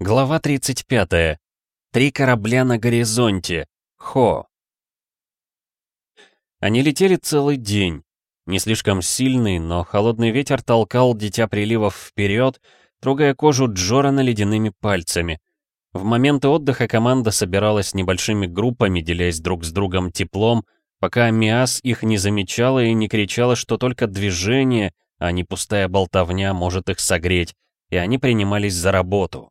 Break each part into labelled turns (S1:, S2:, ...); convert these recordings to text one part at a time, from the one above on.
S1: Глава 35. Три корабля на горизонте. Хо. Они летели целый день. Не слишком сильный, но холодный ветер толкал дитя приливов вперед, трогая кожу Джорана ледяными пальцами. В моменты отдыха команда собиралась небольшими группами, делясь друг с другом теплом, пока Миас их не замечала и не кричала, что только движение, а не пустая болтовня может их согреть, и они принимались за работу.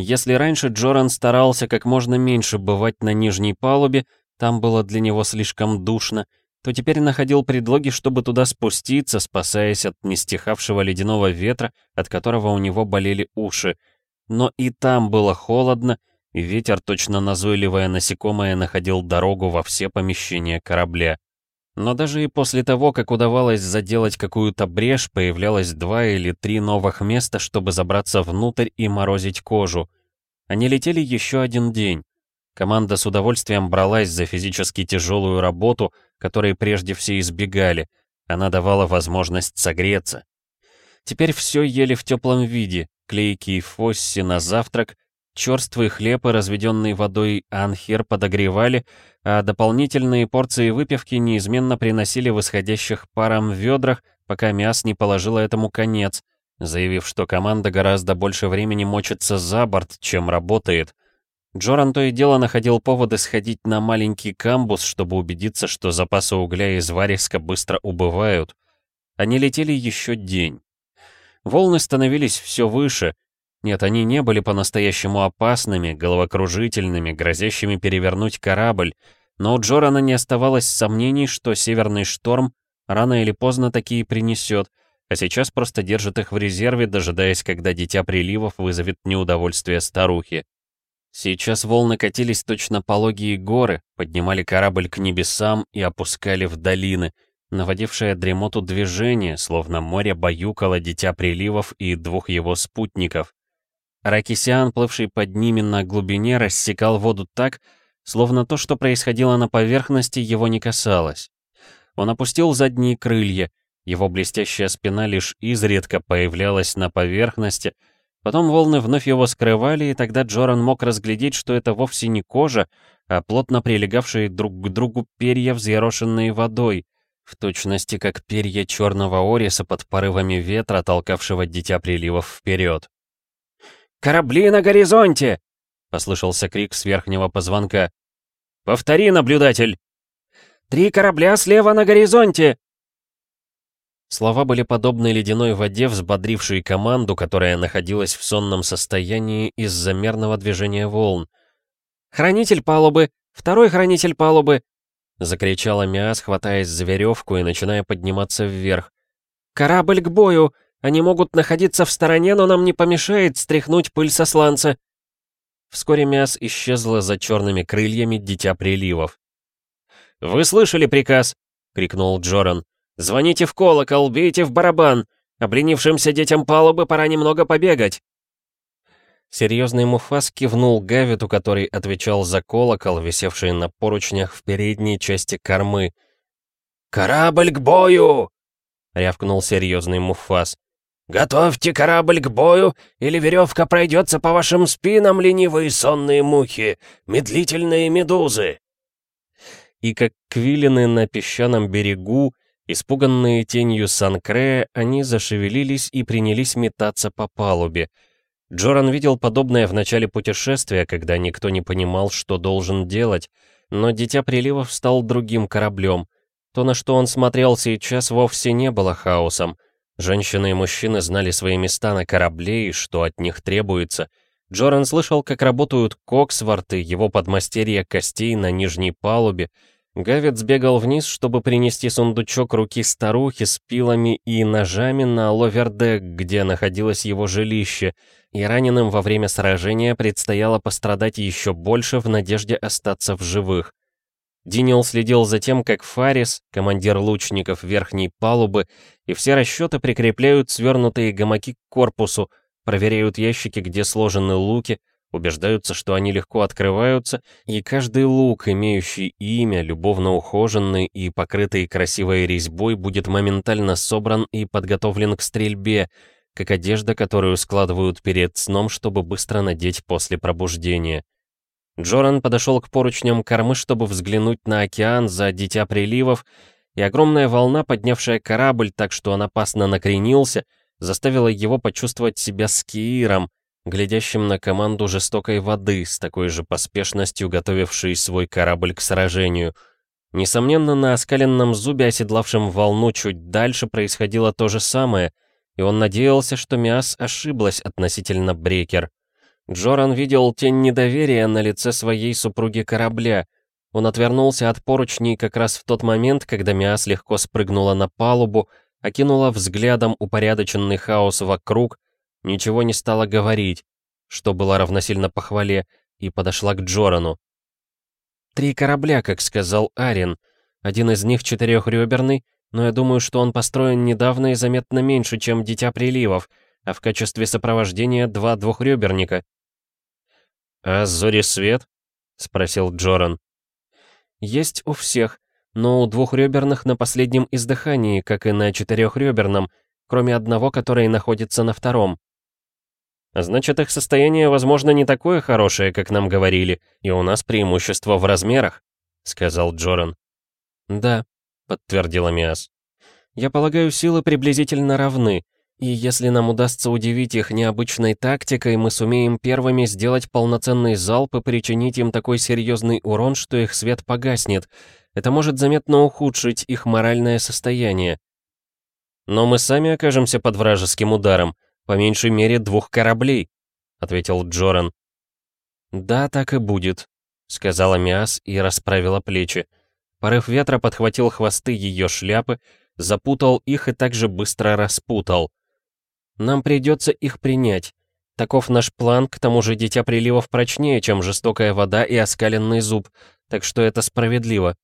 S1: Если раньше Джоран старался как можно меньше бывать на нижней палубе, там было для него слишком душно, то теперь находил предлоги, чтобы туда спуститься, спасаясь от нестихавшего ледяного ветра, от которого у него болели уши. Но и там было холодно, и ветер, точно назойливое насекомое, находил дорогу во все помещения корабля. Но даже и после того, как удавалось заделать какую-то брешь, появлялось два или три новых места, чтобы забраться внутрь и морозить кожу. Они летели еще один день. Команда с удовольствием бралась за физически тяжелую работу, которой прежде все избегали. Она давала возможность согреться. Теперь все ели в теплом виде, клейкие фосси на завтрак, черствый хлеб и разведенный водой анхер подогревали, а дополнительные порции выпивки неизменно приносили в исходящих паром ведрах, пока Мяс не положила этому конец, заявив, что команда гораздо больше времени мочится за борт, чем работает. Джоран то и дело находил поводы сходить на маленький камбус, чтобы убедиться, что запасы угля из вариска быстро убывают. Они летели еще день. Волны становились все выше, нет, они не были по-настоящему опасными, головокружительными, грозящими перевернуть корабль, но у Джорана не оставалось сомнений, что северный шторм рано или поздно такие принесет, а сейчас просто держит их в резерве, дожидаясь, когда дитя приливов вызовет неудовольствие старухи. Сейчас волны катились точно пологие горы, поднимали корабль к небесам и опускали в долины, наводившее дремоту движение, словно море баюкало дитя приливов и двух его спутников. Ракисиан, плывший под ними на глубине, рассекал воду так, словно то, что происходило на поверхности, его не касалось. Он опустил задние крылья, его блестящая спина лишь изредка появлялась на поверхности, потом волны вновь его скрывали, и тогда Джоран мог разглядеть, что это вовсе не кожа, а плотно прилегавшие друг к другу перья, взъерошенные водой, в точности как перья черного ориса под порывами ветра, толкавшего дитя приливов вперед. «Корабли на горизонте!» — послышался крик с верхнего позвонка. «Повтори, наблюдатель!» «Три корабля слева на горизонте!» Слова были подобны ледяной воде, взбодрившей команду, которая находилась в сонном состоянии из-за мерного движения волн. «Хранитель палубы! Второй хранитель палубы!» — закричала Миас, хватаясь за веревку и начиная подниматься вверх. «Корабль к бою! Они могут находиться в стороне, но нам не помешает стряхнуть пыль со сланца». Вскоре Мяс исчезла за черными крыльями Дитя Приливов. «Вы слышали приказ?» — крикнул Джоран. «Звоните в колокол, бейте в барабан! Обленившимся детям палубы пора немного побегать!» Серьезный Муфас кивнул Гавиту, который отвечал за колокол, висевший на поручнях в передней части кормы. «Корабль к бою!» — рявкнул серьезный Муфас. «Готовьте корабль к бою, или веревка пройдется по вашим спинам, ленивые сонные мухи, медлительные медузы!» И как квилины на песчаном берегу, испуганные тенью Санкрея, они зашевелились и принялись метаться по палубе. Джоран видел подобное в начале путешествия, когда никто не понимал, что должен делать, но Дитя Приливов стал другим кораблем. То, на что он смотрел сейчас, вовсе не было хаосом — Женщины и мужчины знали свои места на корабле и что от них требуется. Джоран слышал, как работают коксворты, его подмастерья костей на нижней палубе. Гавит сбегал вниз, чтобы принести сундучок руки старухи с пилами и ножами на ловердек, где находилось его жилище, и раненым во время сражения предстояло пострадать еще больше в надежде остаться в живых. Динил следил за тем, как Фарис, командир лучников верхней палубы, и все расчеты прикрепляют свернутые гамаки к корпусу, проверяют ящики, где сложены луки, убеждаются, что они легко открываются, и каждый лук, имеющий имя, любовно ухоженный и покрытый красивой резьбой, будет моментально собран и подготовлен к стрельбе, как одежда, которую складывают перед сном, чтобы быстро надеть после пробуждения. Джоран подошел к поручням кормы, чтобы взглянуть на океан за дитя приливов, и огромная волна, поднявшая корабль так, что он опасно накренился, заставила его почувствовать себя скииром, глядящим на команду жестокой воды, с такой же поспешностью готовившей свой корабль к сражению. Несомненно, на оскаленном зубе, оседлавшем волну чуть дальше, происходило то же самое, и он надеялся, что Миас ошиблась относительно Брекер. Джоран видел тень недоверия на лице своей супруги корабля. Он отвернулся от поручней как раз в тот момент, когда Миас легко спрыгнула на палубу, окинула взглядом упорядоченный хаос вокруг, ничего не стала говорить, что было равносильно похвале, и подошла к Джорану. «Три корабля, как сказал Арин. Один из них четырехреберный, но я думаю, что он построен недавно и заметно меньше, чем Дитя Приливов, а в качестве сопровождения два двухреберника». «А Зори Свет?» — спросил Джоран. «Есть у всех, но у двухреберных на последнем издыхании, как и на четырехреберном, кроме одного, который находится на втором. Значит, их состояние, возможно, не такое хорошее, как нам говорили, и у нас преимущество в размерах», — сказал Джоран. «Да», — подтвердила Миас. «Я полагаю, силы приблизительно равны, и если нам удастся удивить их необычной тактикой, мы сумеем первыми сделать полноценный залп и причинить им такой серьезный урон, что их свет погаснет. Это может заметно ухудшить их моральное состояние. Но мы сами окажемся под вражеским ударом, по меньшей мере двух кораблей, ответил Джоран. Да, так и будет, сказала Миас и расправила плечи. Порыв ветра подхватил хвосты ее шляпы, запутал их и также быстро распутал. Нам придется их принять. Таков наш план, к тому же Дитя Приливов прочнее, чем жестокая вода и оскаленный зуб, так что это справедливо.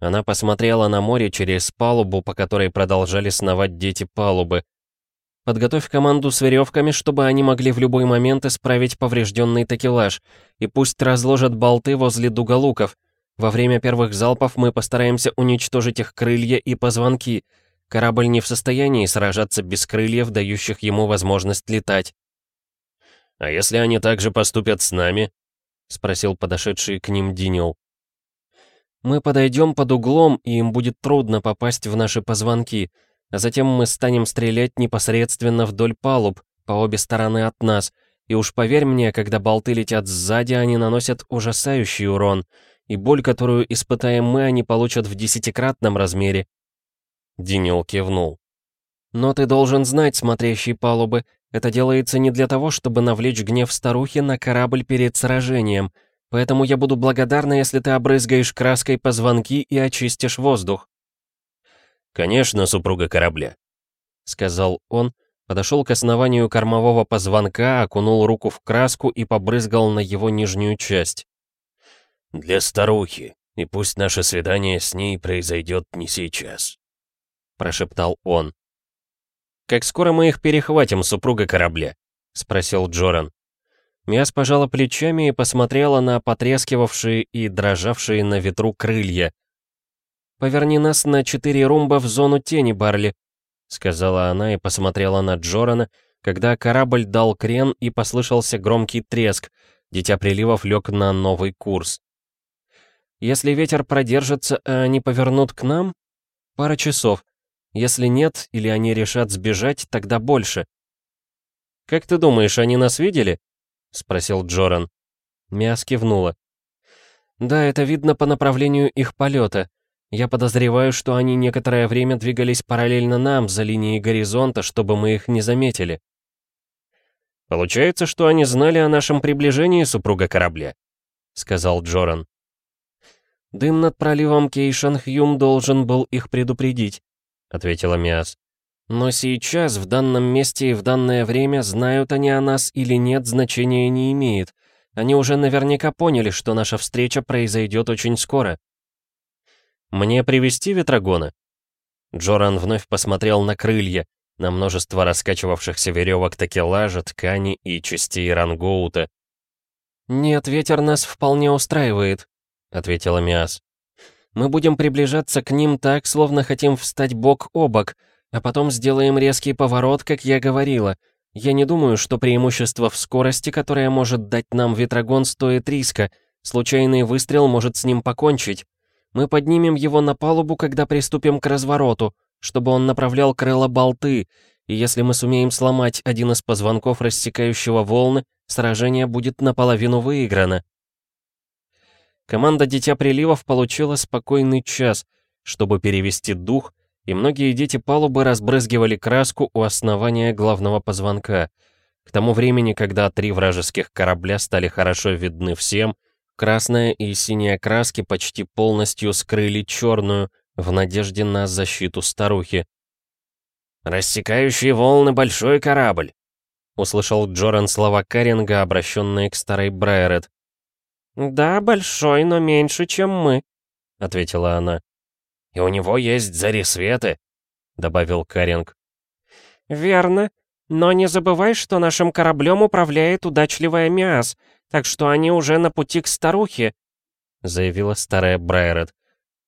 S1: Она посмотрела на море через палубу, по которой продолжали сновать дети палубы. Подготовь команду с веревками, чтобы они могли в любой момент исправить поврежденный такелаж, и пусть разложат болты возле дуголуков. Во время первых залпов мы постараемся уничтожить их крылья и позвонки, Корабль не в состоянии сражаться без крыльев, дающих ему возможность летать. «А если они также поступят с нами?» — спросил подошедший к ним Динил. «Мы подойдем под углом, и им будет трудно попасть в наши позвонки, а затем мы станем стрелять непосредственно вдоль палуб, по обе стороны от нас, и уж поверь мне, когда болты летят сзади, они наносят ужасающий урон, и боль, которую испытаем мы, они получат в десятикратном размере. Динил кивнул. «Но ты должен знать, смотрящий палубы, это делается не для того, чтобы навлечь гнев старухи на корабль перед сражением, поэтому я буду благодарна, если ты обрызгаешь краской позвонки и очистишь воздух».
S2: «Конечно, супруга корабля», — сказал он, подошел к основанию кормового позвонка, окунул руку в краску и побрызгал на его нижнюю часть. «Для старухи, и пусть наше свидание с ней произойдет не сейчас». — прошептал он. «Как скоро мы их перехватим, супруга корабля?» — спросил Джоран. Миас пожала плечами и посмотрела на потрескивавшие и дрожавшие на ветру крылья. «Поверни нас на четыре румба в зону тени, Барли», — сказала она и посмотрела на Джорана, когда корабль дал крен и послышался громкий треск, Дитя Приливов лег на новый курс. «Если ветер продержится, а они повернут к нам? Пара часов. Если нет, или они решат сбежать, тогда больше. «Как ты думаешь, они нас видели?» — спросил Джоран. Миас кивнула. «Да, это видно по направлению их полета. Я подозреваю, что они некоторое время двигались параллельно нам, за линией горизонта, чтобы мы их не заметили». «Получается, что они знали о нашем приближении, супруга корабля», — сказал Джоран. «Дым над проливом Кейшан-Хьюм должен был их предупредить. — ответила Миас. «Но сейчас, в данном месте и в данное время, знают они о нас или нет, значения не имеет. Они уже наверняка поняли, что наша встреча произойдет очень скоро». «Мне привести ветрогона?» Джоран вновь посмотрел на крылья, на множество раскачивавшихся веревок такелажа, ткани и частей рангоута. «Нет, ветер нас вполне устраивает», — ответила Миас. Мы будем приближаться к ним так, словно хотим встать бок о бок,
S1: А потом сделаем резкий поворот, как я говорила. Я не думаю, что преимущество в скорости, которое может дать нам ветрогон, стоит риска. Случайный выстрел может с ним покончить. Мы поднимем его на палубу, когда приступим к развороту, чтобы он направлял крыло болты, и если мы сумеем сломать один из позвонков рассекающего волны, сражение будет наполовину выиграно. Команда «Дитя приливов» получила спокойный час, чтобы перевести дух, и многие дети палубы разбрызгивали краску у основания главного позвонка. К тому времени, когда три вражеских корабля стали хорошо видны всем, красная и синяя краски почти полностью скрыли черную, в надежде на защиту старухи. «Рассекающие волны большой корабль!» — услышал Джоран слова Каринга, обращенные к старой Брайерет. «Да, большой, но меньше, чем мы», — ответила она. «И у него есть зарисветы», — добавил Каринг. «Верно. Но не забывай, что нашим кораблем управляет удачливая Миас, так что они уже на пути к старухе», — заявила старая Брайерет.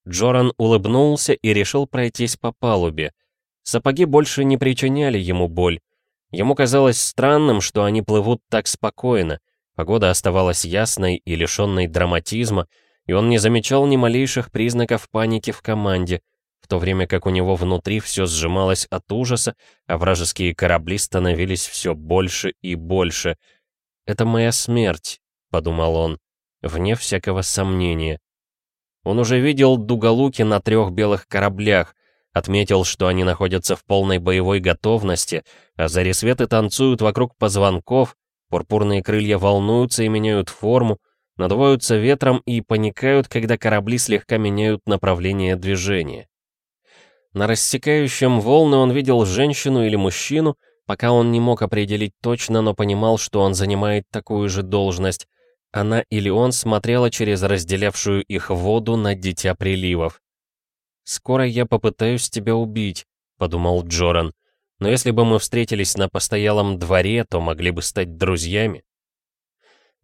S1: Джоран улыбнулся и решил пройтись по палубе. Сапоги больше не причиняли ему боль. Ему казалось странным, что они плывут так спокойно. Погода оставалась ясной и лишенной драматизма, и он не замечал ни малейших признаков паники в команде, в то время как у него внутри все сжималось от ужаса, а вражеские корабли становились все больше и больше. «Это моя смерть», — подумал он, вне всякого сомнения. Он уже видел дуголуки на трех белых кораблях, Отметил, что они находятся в полной боевой готовности, а зарисветы танцуют вокруг позвонков, пурпурные крылья волнуются и меняют форму, надуваются ветром и паникают, когда корабли слегка меняют направление движения. На рассекающем волны он видел женщину или мужчину, пока он не мог определить точно, но понимал, что он занимает такую же должность. Она или он смотрела через разделявшую их воду на дитя приливов. «Скоро я попытаюсь тебя убить», — подумал Джоран. «Но если бы мы встретились на постоялом дворе, то могли бы стать друзьями».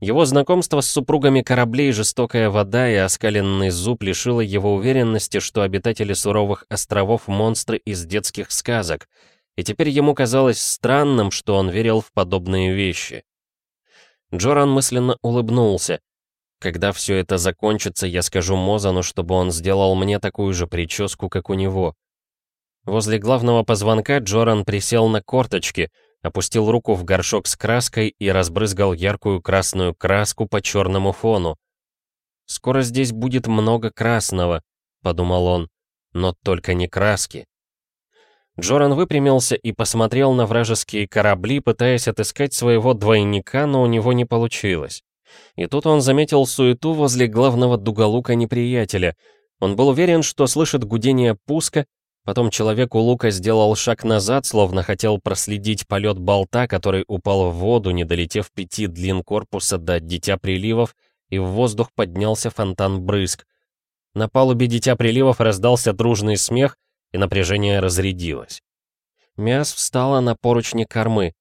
S1: Его знакомство с супругами кораблей, жестокая вода и оскаленный зуб лишило его уверенности, что обитатели суровых островов — монстры из детских сказок, и теперь ему казалось странным, что он верил в подобные вещи. Джоран мысленно улыбнулся. Когда все это закончится, я скажу Мозану, чтобы он сделал мне такую же прическу, как у него. Возле главного позвонка Джоран присел на корточки, опустил руку в горшок с краской и разбрызгал яркую красную краску по черному фону. «Скоро здесь будет много красного», — подумал он, — «но только не краски». Джоран выпрямился и посмотрел на вражеские корабли, пытаясь отыскать своего двойника, но у него не получилось. И тут он заметил суету возле главного дуголука неприятеля. Он был уверен, что слышит гудение пуска, потом человек у лука сделал шаг назад, словно хотел проследить полет болта, который упал в воду, не долетев пяти длин корпуса до Дитя Приливов, и в воздух поднялся фонтан брызг. На палубе Дитя Приливов раздался дружный смех, и напряжение разрядилось. Мяс встала на поручни кормы.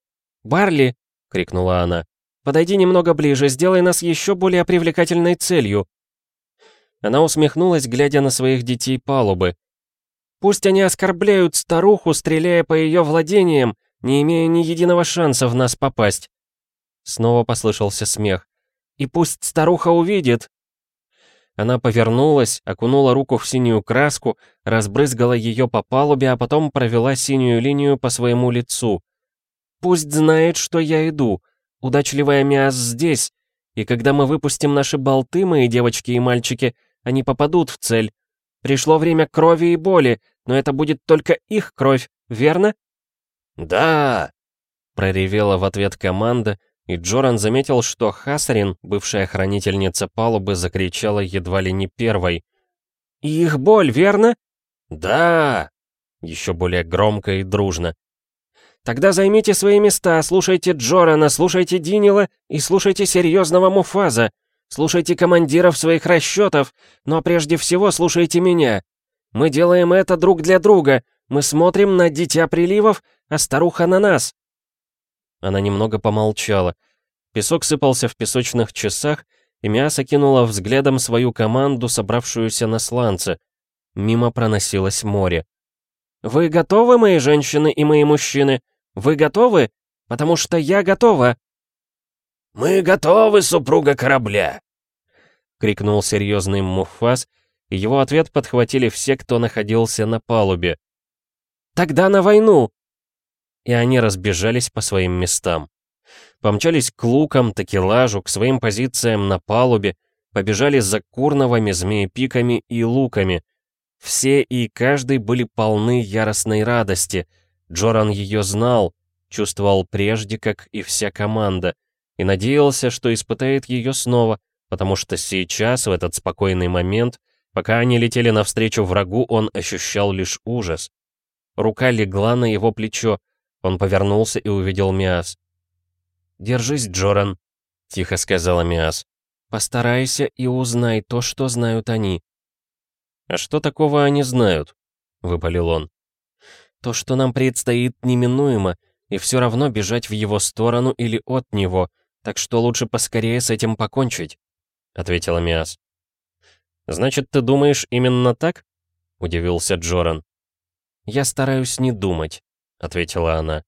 S1: «Барли!» — крикнула она. Подойди немного ближе, сделай нас еще более привлекательной целью». Она усмехнулась, глядя на своих детей палубы. «Пусть они оскорбляют старуху, стреляя по ее владениям, не имея ни единого шанса в нас попасть». Снова послышался смех. «И пусть старуха увидит». Она повернулась, окунула руку в синюю краску, разбрызгала ее по палубе, а потом провела синюю линию по своему лицу. «Пусть знает, что я иду. Удачливая Миас здесь, и когда мы выпустим наши болты, мои девочки и мальчики, они попадут в цель. Пришло время крови и боли, но это будет только их кровь, верно?»
S2: «Да!»
S1: — проревела в ответ команда, и Джоран заметил, что Хасарин, бывшая хранительница палубы, закричала едва ли не первой. «И их боль, верно?»
S2: «Да!»
S1: Еще более громко и дружно. Тогда займите свои места, слушайте Джорана, слушайте Динила и слушайте серьезного Муфаза. Слушайте командиров своих расчетов, но прежде всего слушайте меня. Мы делаем это друг для друга. Мы смотрим на дитя приливов, а старуха на нас. Она немного помолчала. Песок сыпался в песочных часах, и мясо кинула взглядом свою команду, собравшуюся на сланце. Мимо проносилось море. Вы готовы, мои женщины и мои мужчины? Вы готовы? Потому что я готова!»
S2: «Мы готовы, супруга корабля!»
S1: — крикнул серьезный Муфас, его ответ подхватили все, кто находился на палубе. «Тогда на войну!» И они разбежались по своим местам. Помчались к лукам, такелажу, к своим позициям на палубе, побежали за курновыми, змеепиками и луками. Все и каждый были полны яростной радости. Джоран ее знал, чувствовал прежде, как и вся команда, и надеялся, что испытает ее снова, потому что сейчас, в этот спокойный момент, пока они летели навстречу врагу, он ощущал лишь ужас. Рука легла на его плечо, он повернулся и увидел Миас. «Держись, Джоран», — тихо сказала Миас. «Постарайся и узнай то, что знают они». «А что такого они знают?» — выпалил он. «То, что нам предстоит неминуемо, и все равно бежать в его сторону или от него, так что лучше поскорее с этим покончить», — ответила Миас. «Значит, ты думаешь именно так?» — удивился Джоран. «Я стараюсь не думать», — ответила она.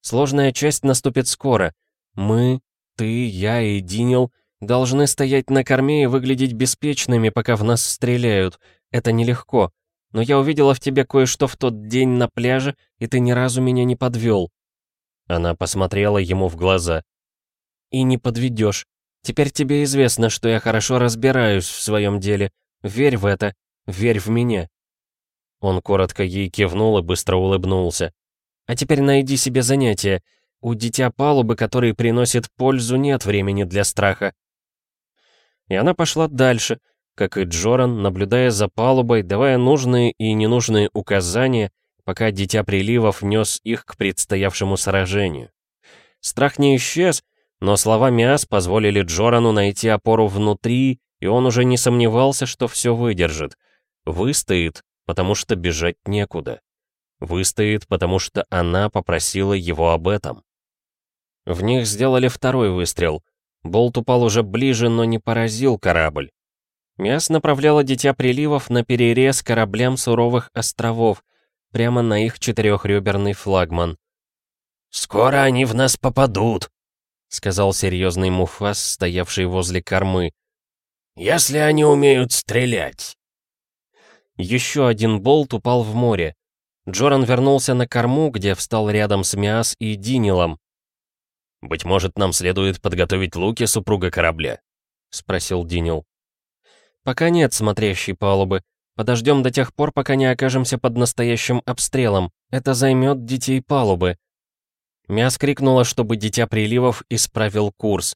S1: «Сложная часть наступит скоро. Мы, ты, я и Динил должны стоять на корме и выглядеть беспечными, пока в нас стреляют. Это нелегко. Но я увидела в тебе кое-что в тот день на пляже, и ты ни разу меня не подвел». Она посмотрела ему в глаза. «И не подведешь. Теперь тебе известно, что я хорошо разбираюсь в своем деле. Верь в это. Верь в меня». Он коротко ей кивнул и быстро улыбнулся. «А теперь найди себе занятие. У дитя палубы, который приносит пользу, нет времени для страха. И она пошла дальше, как и Джоран, наблюдая за палубой, давая нужные и ненужные указания, пока Дитя Приливов нес их к предстоявшему сражению. Страх не исчез, но слова Миас позволили Джорану найти опору внутри, и он уже не сомневался, что все выдержит. Выстоит, потому что бежать некуда. Выстоит, потому что она попросила его об этом. В них сделали второй выстрел. Болт упал уже ближе, но не поразил корабль. Мяс направляла Дитя Приливов на перерез кораблям суровых островов, прямо на их четырехреберный флагман.
S2: «Скоро они в нас попадут», — сказал серьезный Муфас, стоявший возле кормы. «Если они умеют стрелять».
S1: Еще один болт упал в море. Джоран вернулся на корму, где встал рядом с Миас и Динилом.
S2: «Быть может, нам следует подготовить луки супруга корабля?» — спросил Динил.
S1: «Пока нет смотрящей палубы. Подождем до тех пор, пока не окажемся под настоящим обстрелом. Это займет детей палубы». Мяс крикнула, чтобы Дитя Приливов исправил курс.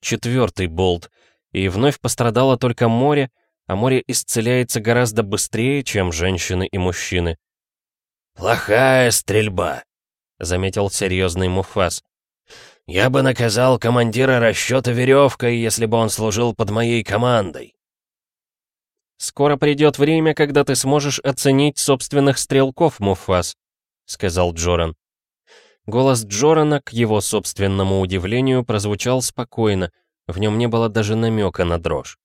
S1: Четвертый болт. И вновь пострадало только море, а море исцеляется гораздо быстрее, чем женщины и мужчины.
S2: «Плохая стрельба», — заметил серьезный Муфас. Я бы наказал командира расчета веревкой, если бы он служил под моей командой.
S1: «Скоро придет время, когда ты сможешь оценить собственных стрелков, Муфас», — сказал Джоран. Голос Джорана, к его собственному удивлению, прозвучал спокойно, в нем не было даже намека на дрожь.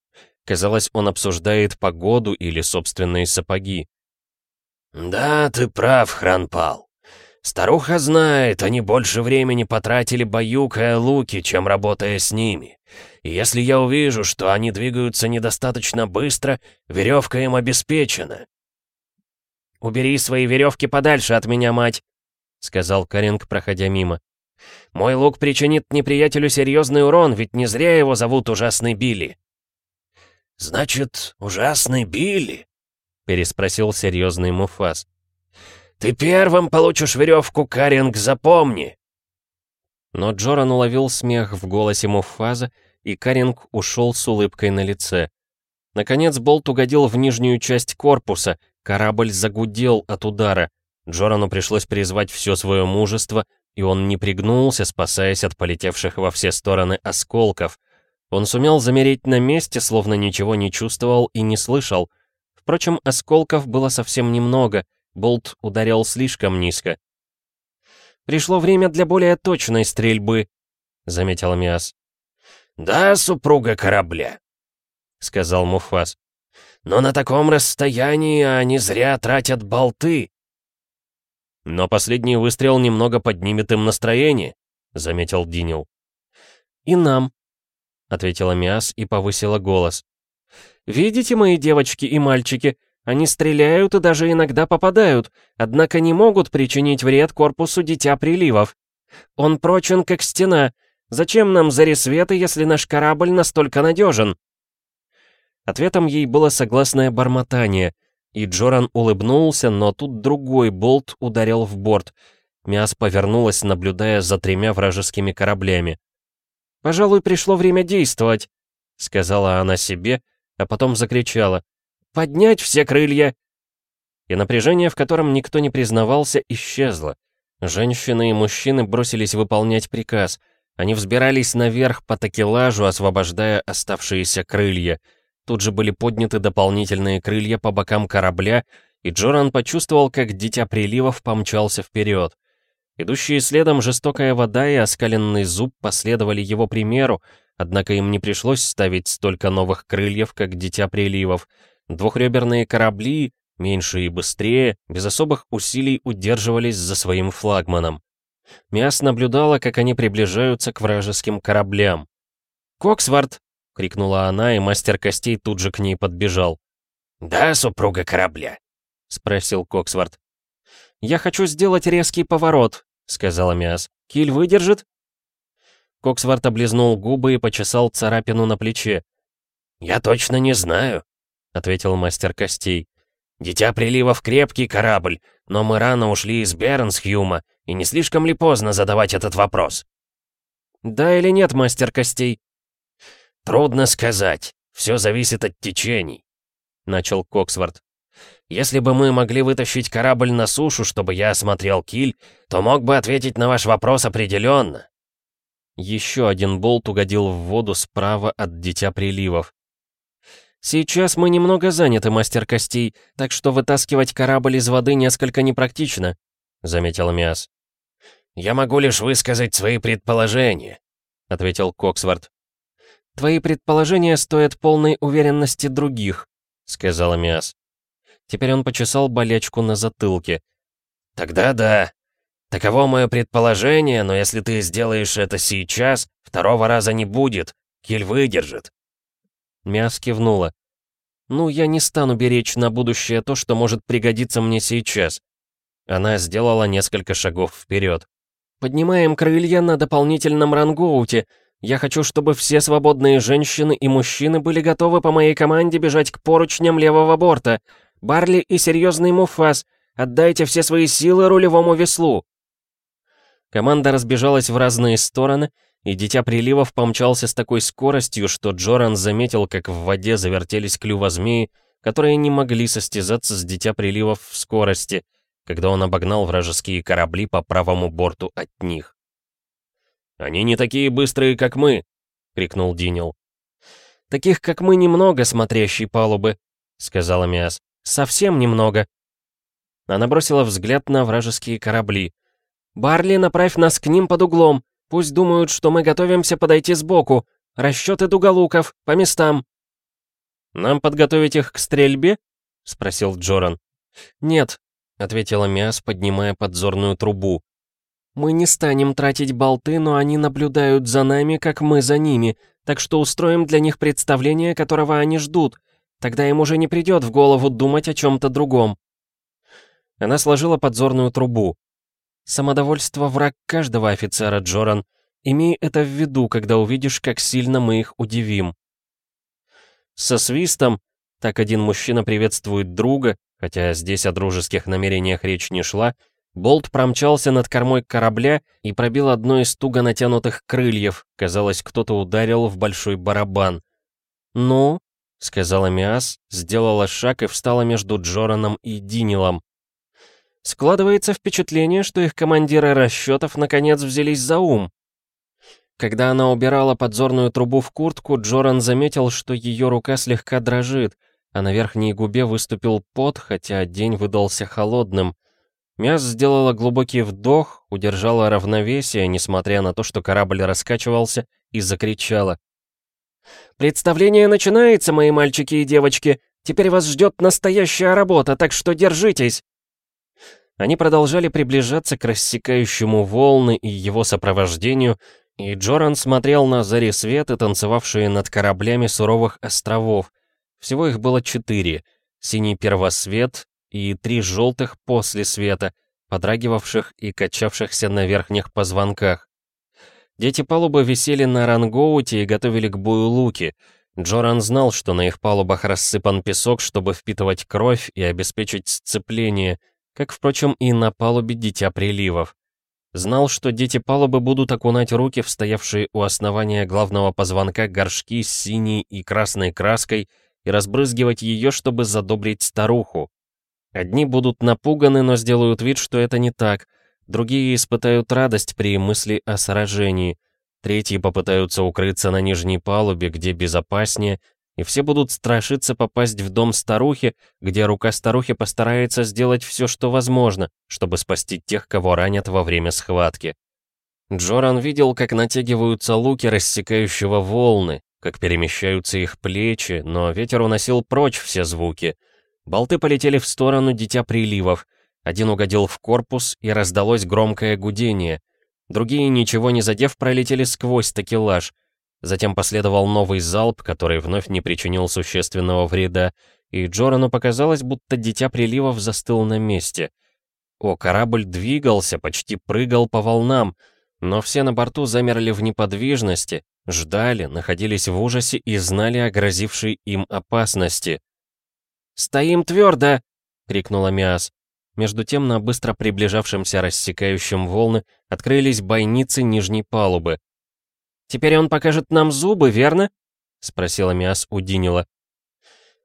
S1: Казалось, он обсуждает погоду или собственные сапоги.
S2: «Да, ты прав, Хранпал. Старуха знает, они больше времени потратили баюкая луки, чем работая с ними. И если я увижу, что они двигаются недостаточно быстро, веревка им обеспечена.
S1: «Убери свои веревки подальше от меня, мать», — сказал Каринг, проходя мимо. «Мой лук причинит неприятелю серьезный урон, ведь не зря его зовут Ужасный Билли».
S2: «Значит, Ужасный Билли?» — переспросил серьезный Муфас. «Ты первым получишь веревку, Каринг, запомни!»
S1: Но Джоран уловил смех в голосе Муфаза, и Каринг ушел с улыбкой на лице. Наконец болт угодил в нижнюю часть корпуса, корабль загудел от удара. Джорану пришлось призвать все свое мужество, и он не пригнулся, спасаясь от полетевших во все стороны осколков. Он сумел замереть на месте, словно ничего не чувствовал и не слышал. Впрочем, осколков было совсем немного — Болт ударил слишком низко. «Пришло время для более точной стрельбы», — заметил Миас.
S2: «Да, супруга корабля», — сказал Муфас. «Но на таком расстоянии они зря тратят болты». «Но последний выстрел немного поднимет им настроение», — заметил Динил.
S3: «И нам», — ответила Миас и повысила голос. «Видите, мои девочки и мальчики, они стреляют и даже иногда попадают, однако не могут причинить вред корпусу Дитя Приливов. Он прочен, как стена. Зачем нам заресветы, если наш корабль настолько надежен?» Ответом ей было согласное бормотание, и Джоран улыбнулся, но тут другой болт ударил в борт. Миас повернулась, наблюдая за тремя вражескими кораблями. «Пожалуй, пришло время действовать», — сказала она себе, а потом закричала. «Поднять все крылья!» И напряжение, в котором никто не признавался, исчезло. Женщины и мужчины бросились выполнять приказ. Они взбирались наверх по такелажу, освобождая оставшиеся крылья — Тут же были подняты дополнительные крылья по бокам корабля, и Джоран почувствовал, как Дитя Приливов помчался вперед. Идущие следом жестокая вода и оскаленный зуб последовали его примеру, однако им не пришлось ставить столько новых крыльев, как Дитя Приливов. Двухреберные корабли, меньше и быстрее, без особых усилий удерживались за своим флагманом. Миас наблюдала, как они приближаются к вражеским кораблям. «Коксвард!» — крикнула она, и мастер костей тут же к ней подбежал.
S2: «Да, супруга корабля?» — спросил Коксворт.
S3: «Я хочу сделать резкий поворот», — сказала Миас. «Киль выдержит?»
S1: Коксворт облизнул губы и почесал царапину на плече.
S2: «Я точно не знаю», — ответил мастер костей. «Дитя приливов крепкий корабль, но мы рано ушли из Бернсхюма, и не слишком ли поздно задавать этот вопрос?»
S3: «Да или нет, мастер костей?»
S2: «Трудно сказать. Все зависит от течений», — начал Коксворт. «Если бы мы могли вытащить корабль на сушу, чтобы я осмотрел киль, то мог бы ответить на ваш вопрос определенно».
S1: Еще один болт угодил в воду справа от Дитя Приливов.
S3: «Сейчас мы немного заняты, мастер костей, так что вытаскивать корабль из воды несколько непрактично», — заметил Миас.
S2: «Я могу лишь высказать свои предположения», — ответил Коксворт.
S3: «Твои предположения стоят полной уверенности других», — сказала Миас. Теперь он почесал болячку на затылке.
S2: «Тогда да. Таково мое предположение, но если ты сделаешь это сейчас, второго раза не будет. Киль выдержит».
S3: Миас кивнула. «Ну, я не стану беречь на будущее то, что может пригодиться мне сейчас».
S1: Она сделала несколько шагов вперед.
S3: «Поднимаем крылья на дополнительном рангоуте. Я хочу, чтобы все свободные женщины и мужчины были готовы по моей команде бежать к поручням левого борта. Барли и серьезный Муфас, отдайте все свои силы рулевому веслу».
S1: Команда разбежалась в разные стороны, и Дитя Приливов помчался с такой скоростью, что Джоран заметил, как в воде завертелись клюва змеи, которые не могли состязаться с Дитя Приливов в скорости, когда он обогнал вражеские корабли по правому борту от них.
S2: «Они не такие быстрые, как мы!» — крикнул Динил.
S3: «Таких, как мы, немного, смотрящей палубы», — сказала Миас. «Совсем немного». Она бросила взгляд на вражеские корабли. «Барли, направь нас к ним под углом. Пусть думают, что мы готовимся подойти сбоку. Расчеты дуголуков, по местам».
S1: «Нам подготовить их к стрельбе?» — спросил Джоран.
S3: «Нет», — ответила Миас, поднимая подзорную трубу. Мы не станем тратить болты, но они наблюдают за нами, как мы за ними, так что устроим для них представление, которого они ждут. Тогда им уже не придет в голову думать о чем-то другом.
S1: Она сложила подзорную трубу.
S3: Самодовольство — враг каждого офицера, Джоран. Имей это в виду, когда увидишь, как сильно мы их удивим.
S1: Со свистом, так один мужчина приветствует друга, хотя здесь о дружеских намерениях речь не шла, — Болт промчался над кормой корабля и пробил одно из туго натянутых крыльев. Казалось, кто-то ударил в большой барабан.
S3: «Ну?»
S1: — сказала Миас, сделала шаг и встала между Джораном и Динилом.
S3: «Складывается впечатление, что их командиры расчетов наконец взялись за ум». Когда она убирала подзорную трубу в куртку, Джоран заметил, что ее рука слегка дрожит, а на верхней губе выступил пот, хотя день выдался холодным. Мяс сделала глубокий вдох, удержала равновесие, несмотря на то, что корабль раскачивался, и закричала. «Представление начинается, мои мальчики и девочки! Теперь вас ждет настоящая работа, так что держитесь!» Они продолжали приближаться к рассекающему волны и его сопровождению, и Джоран смотрел на зари светы, танцевавшие над кораблями суровых островов. Всего их было четыре. Синий первосвет и три желтых после света, подрагивавших и качавшихся на верхних позвонках. Дети палубы висели на рангоуте и готовили к бою луки. Джоран знал, что на их палубах рассыпан песок, чтобы впитывать кровь и обеспечить сцепление, как, впрочем, и на палубе Дитя Приливов. Знал, что дети палубы будут окунать руки в стоявшие у основания главного позвонка горшки с синей и красной краской и разбрызгивать ее, чтобы задобрить старуху. Одни будут напуганы, но сделают вид, что это не так. Другие испытают радость при мысли о сражении. Третьи попытаются укрыться на нижней палубе, где безопаснее, и все будут страшиться попасть в дом старухи, где рука старухи постарается сделать все, что возможно, чтобы спасти тех, кого ранят во время схватки. Джоран видел, как натягиваются луки рассекающего волны, как перемещаются их плечи, но ветер уносил прочь все звуки. Болты полетели в сторону Дитя Приливов. Один угодил в корпус, и раздалось громкое гудение. Другие, ничего не задев, пролетели сквозь такелаж. Затем последовал новый залп, который вновь не причинил существенного вреда, и Джорану показалось, будто Дитя Приливов застыл на месте. О, корабль двигался, почти прыгал по волнам, но все на борту замерли в неподвижности, ждали, находились в ужасе и знали о грозившей им опасности. «Стоим твердо!» — крикнула Миас. Между тем на быстро приближавшемся рассекающем волны открылись бойницы нижней палубы. «Теперь он покажет нам зубы, верно?» — спросила Миас у Динила.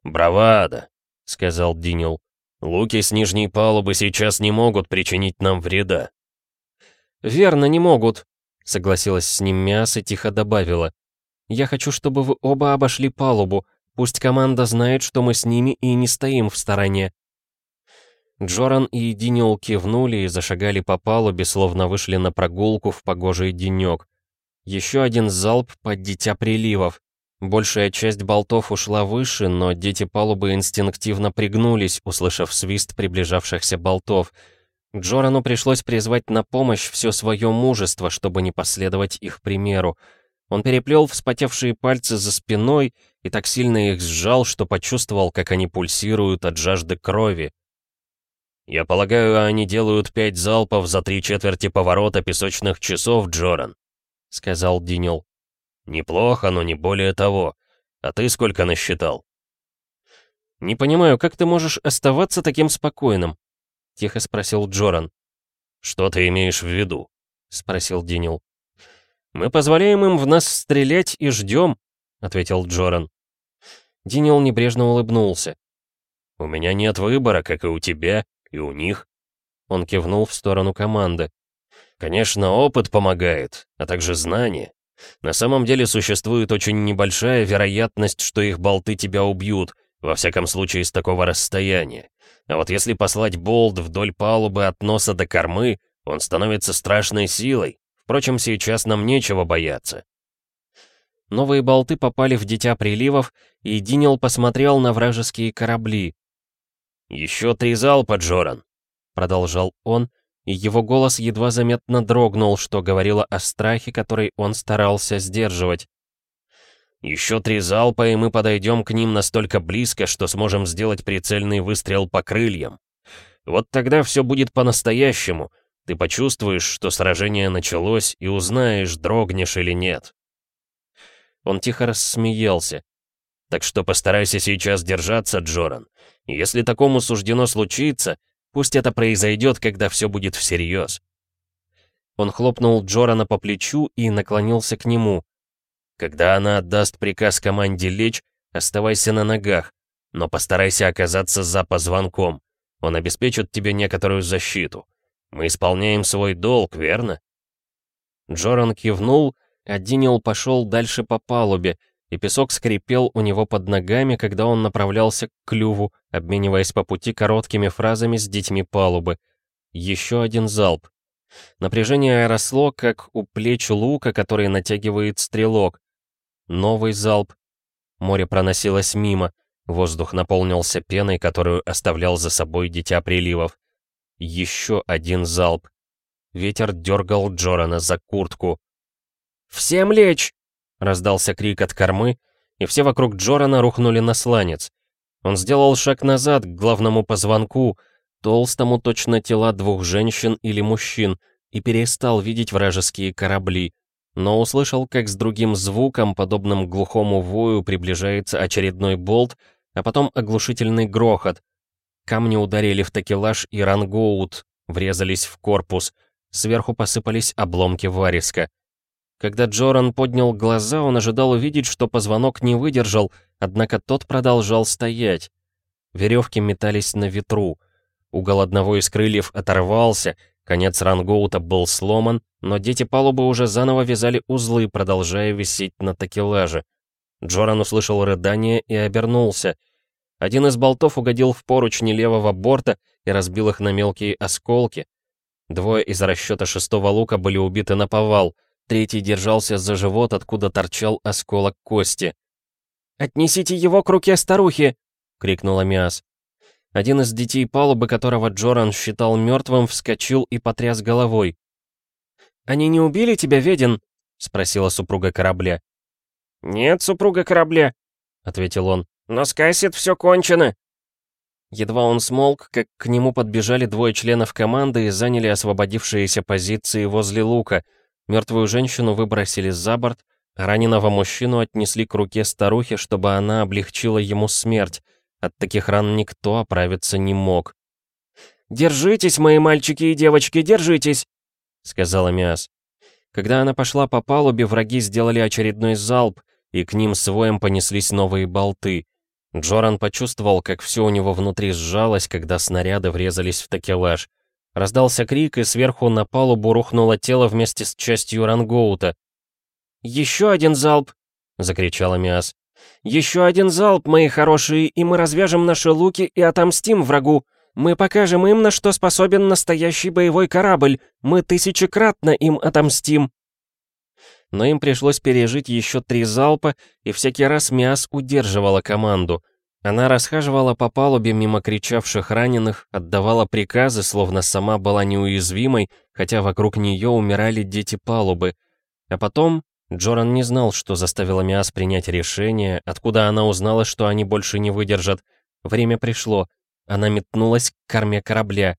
S2: «Бравада», — сказал Динил. «Луки с нижней палубы сейчас не могут причинить нам вреда».
S3: «Верно, не могут», — согласилась с ним Миас и тихо добавила. «Я хочу, чтобы вы оба обошли палубу. Пусть команда знает, что мы с ними и не стоим в стороне». Джоран и Динил кивнули и зашагали по палубе, словно вышли на прогулку в погожий денек. Еще один залп под дитя приливов. Большая часть болтов ушла выше, но дети палубы инстинктивно пригнулись, услышав свист приближавшихся болтов. Джорану пришлось призвать на помощь все свое мужество, чтобы не последовать их примеру. Он переплел вспотевшие пальцы за спиной и так сильно их сжал, что почувствовал, как они пульсируют от жажды крови.
S2: «Я полагаю, они делают пять залпов за три четверти поворота песочных часов, Джоран», — сказал Динил. «Неплохо, но не более того. А ты сколько насчитал?»
S3: «Не понимаю, как ты можешь оставаться таким спокойным?» — тихо спросил Джоран.
S2: «Что ты имеешь в виду?»
S3: — спросил Динил. «Мы позволяем им в нас стрелять и ждем», — ответил Джоран. Динил небрежно улыбнулся.
S2: «У меня нет выбора, как и у тебя, и у них».
S3: Он кивнул в сторону команды.
S2: Конечно, опыт помогает, а также знания. На самом деле существует очень небольшая вероятность, что их болты тебя убьют, во всяком случае с такого расстояния. А вот если послать болт вдоль палубы от носа до кормы, он становится страшной силой. Впрочем, сейчас нам нечего бояться.
S3: Новые болты попали в дитя приливов, и Динил посмотрел на вражеские корабли.
S2: «Еще три залпа, Джоран», — продолжал он, и его голос едва заметно дрогнул, что говорило о страхе, который он старался сдерживать. «Еще три залпа, и мы подойдем к ним настолько близко, что сможем сделать прицельный выстрел по крыльям. Вот тогда все будет по-настоящему. Ты почувствуешь, что сражение началось, и узнаешь, дрогнешь или нет».
S3: Он тихо рассмеялся.
S2: «Так что постарайся сейчас держаться, Джоран. Если такому суждено случиться, Пусть это произойдет, когда все будет всерьез.
S3: Он хлопнул Джорана по плечу и наклонился к нему.
S2: Когда она отдаст приказ команде лечь, оставайся на ногах, но постарайся оказаться за позвонком. Он обеспечит тебе некоторую защиту. Мы исполняем свой долг, верно?
S3: Джоран кивнул, а Динил пошел дальше по палубе, и песок скрипел у него под ногами, когда он направлялся к клюву, обмениваясь по пути короткими фразами с детьми палубы. Еще один залп. Напряжение росло, как у плеч лука, который натягивает стрелок. Новый залп. Море проносилось мимо, воздух наполнился пеной, которую оставлял за собой дитя приливов.
S2: Еще один залп. Ветер дергал Джорана за куртку.
S3: «Всем лечь!»
S2: — раздался крик от кормы, и все вокруг Джорана рухнули на сланец. Он сделал шаг назад к главному позвонку, толстому точно тела двух женщин или мужчин, и перестал видеть вражеские корабли, но услышал, как с другим звуком, подобным глухому вою, приближается очередной болт, а потом оглушительный грохот. Камни ударили в такелаж и рангоут, врезались в корпус, сверху посыпались обломки вариска. Когда Джоран поднял глаза, он ожидал увидеть, что позвонок не выдержал, однако тот продолжал стоять. Веревки метались на ветру. Угол одного из крыльев оторвался, конец рангоута был сломан, но дети палубы уже заново вязали узлы, продолжая висеть на такелаже. Джоран услышал рыдание и обернулся. Один из болтов угодил в поручни левого борта и разбил их на мелкие осколки. Двое из расчета шестого лука были убиты на повал — Третий держался за живот, откуда торчал осколок кости.
S3: «Отнесите его к руке старухи!» — крикнула Миас.
S2: Один из детей палубы, которого Джоран считал мертвым, вскочил и потряс головой.
S3: «Они не убили тебя, Веден?»
S2: — спросила супруга корабля.
S3: «Нет, супруга корабля», — ответил он. «Но с Кассет все кончено».
S2: Едва он смолк, как к нему подбежали двое членов команды и заняли освободившиеся позиции возле лука — Мертвую женщину выбросили за борт, раненого мужчину отнесли к руке старухи, чтобы она облегчила ему смерть. От таких ран никто оправиться не мог.
S3: «Держитесь, мои мальчики и девочки, держитесь!» — сказала Миас.
S2: Когда она пошла по палубе, враги сделали очередной залп, и к ним с воем понеслись новые болты. Джоран почувствовал, как все у него внутри сжалось, когда снаряды врезались в такелаж. Раздался крик, и сверху на палубу рухнуло тело вместе с частью рангоута.
S3: «Еще один залп!» — закричала Миас. «Еще один залп, мои хорошие, и мы развяжем наши луки и отомстим врагу. Мы покажем им, на что способен настоящий боевой корабль. Мы тысячекратно им отомстим!»
S2: Но им пришлось пережить еще три залпа, и всякий раз Миас удерживала команду — она расхаживала по палубе мимо кричавших раненых, отдавала приказы, словно сама была неуязвимой, хотя вокруг нее умирали дети палубы. А потом Джоран не знал, что заставило Миас принять решение, откуда она узнала, что они больше не выдержат. Время пришло. Она метнулась к корме корабля.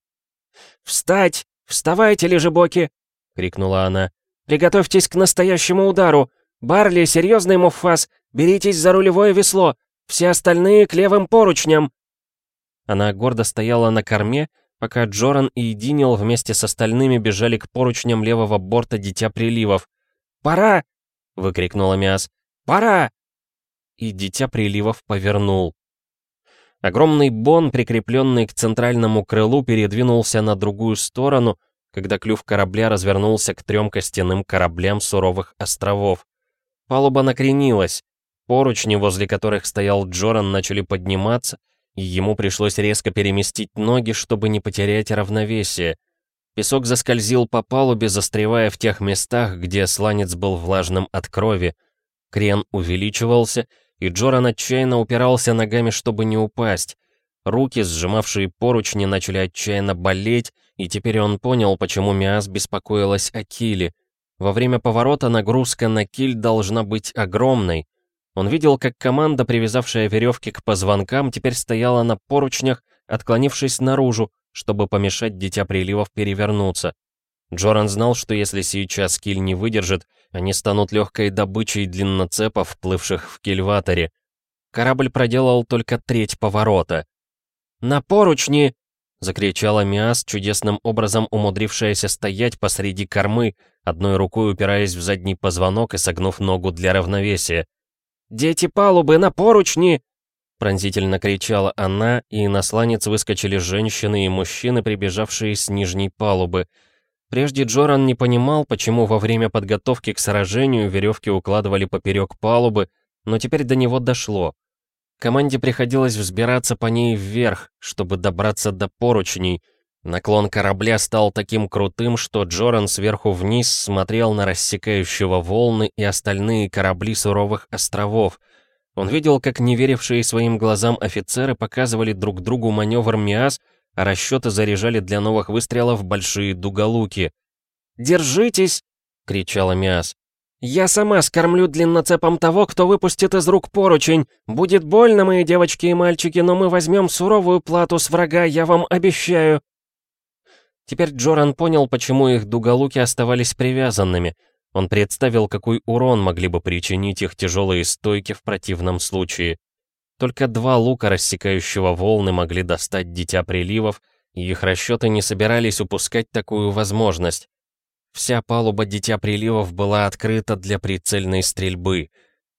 S3: «Встать! Вставайте, лежебоки!» — крикнула она. «Приготовьтесь к настоящему удару! Барли, серьезный муффас, беритесь за рулевое весло! Все остальные к левым поручням!»
S2: Она гордо стояла на корме, пока Джоран и Динил вместе с остальными бежали к поручням левого борта Дитя Приливов.
S3: «Пора!»
S2: — выкрикнула Миас.
S3: «Пора!»
S2: И Дитя Приливов повернул. Огромный бон, прикрепленный к центральному крылу, передвинулся на другую сторону, когда клюв корабля развернулся к трем костяным кораблям суровых островов. Палуба накренилась, Поручни, возле которых стоял Джоран, начали подниматься, и ему пришлось резко переместить ноги, чтобы не потерять равновесие. Песок заскользил по палубе, застревая в тех местах, где сланец был влажным от крови. Крен увеличивался, и Джоран отчаянно упирался ногами, чтобы не упасть. Руки, сжимавшие поручни, начали отчаянно болеть, и теперь он понял, почему Миас беспокоилась о киле. Во время поворота нагрузка на киль должна быть огромной, он видел, как команда, привязавшая веревки к позвонкам, теперь стояла на поручнях, отклонившись наружу, чтобы помешать Дитя Приливов перевернуться. Джоран знал, что если сейчас киль не выдержит, они станут легкой добычей длинноцепов, плывших в кильваторе. Корабль проделал только треть поворота.
S3: «На поручни!»
S2: — закричала Миас, чудесным образом умудрившаяся стоять посреди кормы, одной рукой упираясь в задний позвонок и согнув ногу для равновесия.
S3: «Дети палубы, на поручни!»
S2: Пронзительно кричала она, и на сланец выскочили женщины и мужчины, прибежавшие с нижней палубы. Прежде Джоран не понимал, почему во время подготовки к сражению веревки укладывали поперек палубы, но теперь до него дошло. Команде приходилось взбираться по ней вверх, чтобы добраться до поручней — Наклон корабля стал таким крутым, что Джоран сверху вниз смотрел на рассекающего волны и остальные корабли суровых островов. Он видел, как неверившие своим глазам офицеры показывали друг другу маневр Миас,
S3: а расчеты заряжали для новых выстрелов большие дуголуки. «Держитесь!» — кричала Миас. «Я сама скормлю длинноцепом того, кто выпустит из рук поручень. Будет больно, мои девочки и мальчики, но мы возьмем суровую плату с врага, я вам обещаю!» Теперь Джоран понял, почему их дуголуки оставались привязанными. Он представил, какой урон могли бы причинить их тяжелые стойки в противном случае. Только два лука, рассекающего волны, могли достать Дитя Приливов, и их расчеты не собирались упускать такую возможность. Вся палуба Дитя Приливов была открыта для прицельной стрельбы.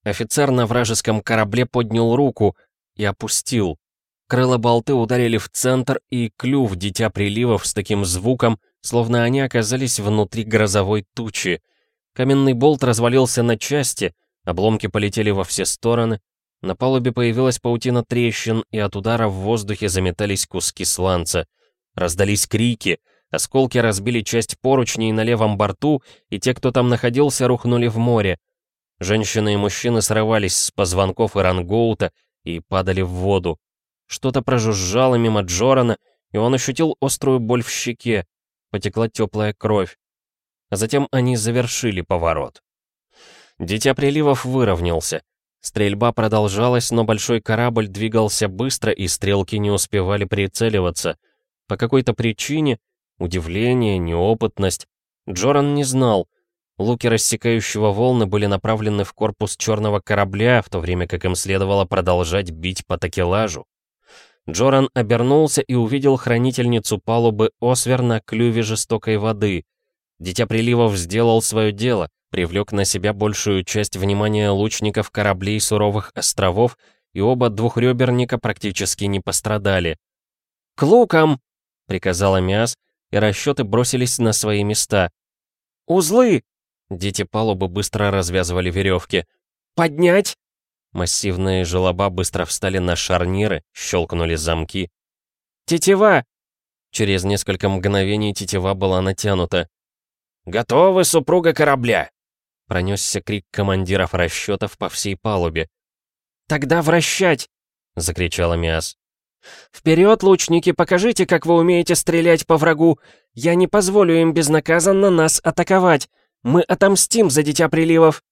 S3: Офицер на вражеском корабле поднял руку и опустил. Крыло-болты ударили в центр, и клюв Дитя Приливов с таким звуком, словно они оказались внутри грозовой тучи. Каменный болт развалился на части, обломки полетели во все стороны, на палубе появилась паутина трещин, и от удара в воздухе заметались куски сланца. Раздались крики, осколки разбили часть поручней на левом борту, и те, кто там находился, рухнули в море. Женщины и мужчины срывались с позвонков и рангоута и падали в воду. Что-то прожужжало мимо Джорана, и он ощутил острую боль в щеке. Потекла теплая кровь. А затем они завершили поворот. Дитя приливов выровнялся. Стрельба продолжалась, но большой корабль двигался быстро, и стрелки не успевали прицеливаться. По какой-то причине, удивление, неопытность, Джоран не знал. Луки рассекающего волны были направлены в корпус черного корабля, в то время как им следовало продолжать бить по такелажу. Джоран обернулся и увидел хранительницу палубы Освер на клюве жестокой воды. Дитя приливов сделал свое дело — привлек на себя большую часть внимания лучников кораблей суровых островов, и оба двухреберника практически не пострадали. «К лукам!» — приказала Миас, и расчеты бросились на свои места. «Узлы!» — дети палубы быстро развязывали веревки. «Поднять!» Массивные желоба быстро встали на шарниры, щелкнули замки. «Тетива!» Через несколько мгновений тетива была натянута. «Готовы, супруга корабля!» Пронесся крик командиров расчетов по всей палубе. «Тогда вращать!» — закричала Миас. «Вперед, лучники, покажите, как вы умеете стрелять по врагу! Я не позволю им безнаказанно нас атаковать! Мы отомстим за Дитя Приливов!»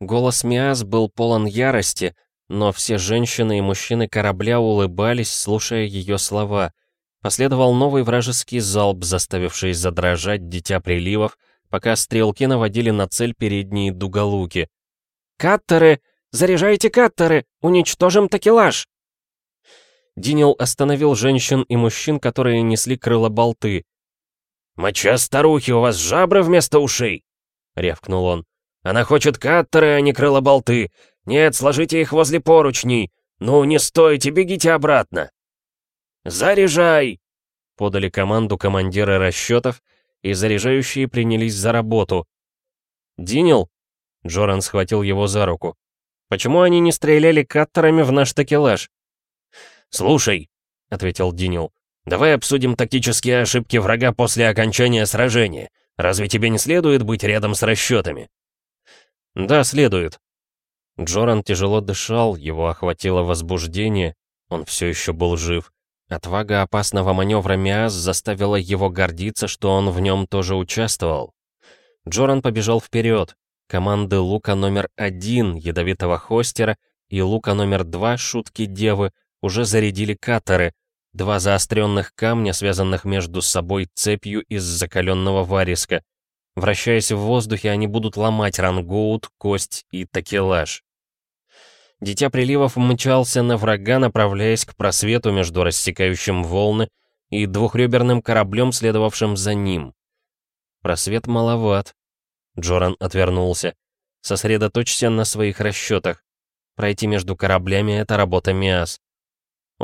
S3: Голос Миас был полон ярости, но все женщины и мужчины корабля улыбались, слушая ее слова. Последовал новый вражеский залп, заставивший задрожать Дитя Приливов, пока стрелки наводили на цель передние дуголуки. «Каттеры! Заряжайте каттеры! Уничтожим такелаж!» Динил остановил женщин и мужчин, которые несли крыло-болты. «Моча старухи, у вас жабры вместо ушей!» — рявкнул он. «Она хочет каттеры, а не крыло-болты! Нет, сложите их возле поручней! Ну, не стойте, бегите обратно!» «Заряжай!» — подали команду командиры расчетов, и заряжающие принялись за работу. «Динил?» — Джоран схватил его за руку. «Почему они не стреляли каттерами в наш такелаж?» «Слушай», — ответил Динил, — «давай обсудим тактические ошибки врага после окончания сражения. Разве тебе не следует быть рядом с расчетами?» «Да, следует». Джоран тяжело дышал, его охватило возбуждение, он все еще был жив. Отвага опасного маневра Миас заставила его гордиться, что он в нем тоже участвовал. Джоран побежал вперед. Команды лука номер один, ядовитого хостера, и лука номер два, шутки девы, уже зарядили катеры, два заостренных камня, связанных между собой цепью из закаленного вариска. Вращаясь в воздухе, они будут ломать рангоут, кость и такелаж. Дитя приливов мчался на врага, направляясь к просвету между рассекающим волны и двухреберным кораблем, следовавшим за ним. Просвет маловат. Джоран отвернулся. Сосредоточься на своих расчетах. Пройти между кораблями — это работа Миас.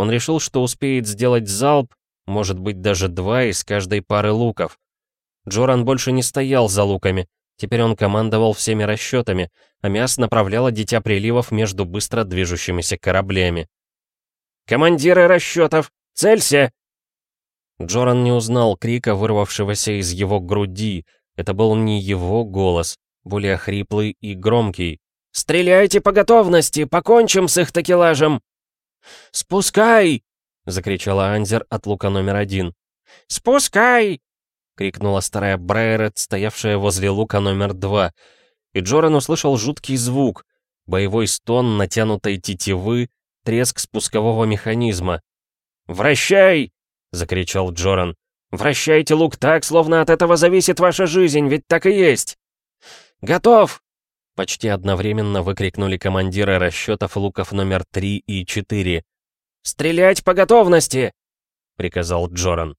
S3: Он решил, что успеет сделать залп, может быть даже два из каждой пары луков. Джоран больше не стоял за луками, Теперь он командовал всеми расчетами, а Миас направляла Дитя Приливов между быстро движущимися кораблями. «Командиры расчетов! Целься!» Джоран не узнал крика, вырвавшегося из его груди. Это был не его голос, более хриплый и громкий. «Стреляйте по готовности! Покончим с их такелажем!» «Спускай!» — закричала Анзер от лука номер один.
S2: «Спускай!»
S3: — крикнула старая Брайрет, стоявшая возле лука номер два. И Джоран услышал жуткий звук, боевой стон натянутой тетивы, треск спускового механизма.
S2: «Вращай!» — закричал Джоран. «Вращайте лук так, словно от этого зависит ваша жизнь, ведь так и есть!» «Готов!»
S3: Почти одновременно выкрикнули командиры расчетов луков номер 3 и 4.
S2: «Стрелять по готовности!» — приказал Джоран.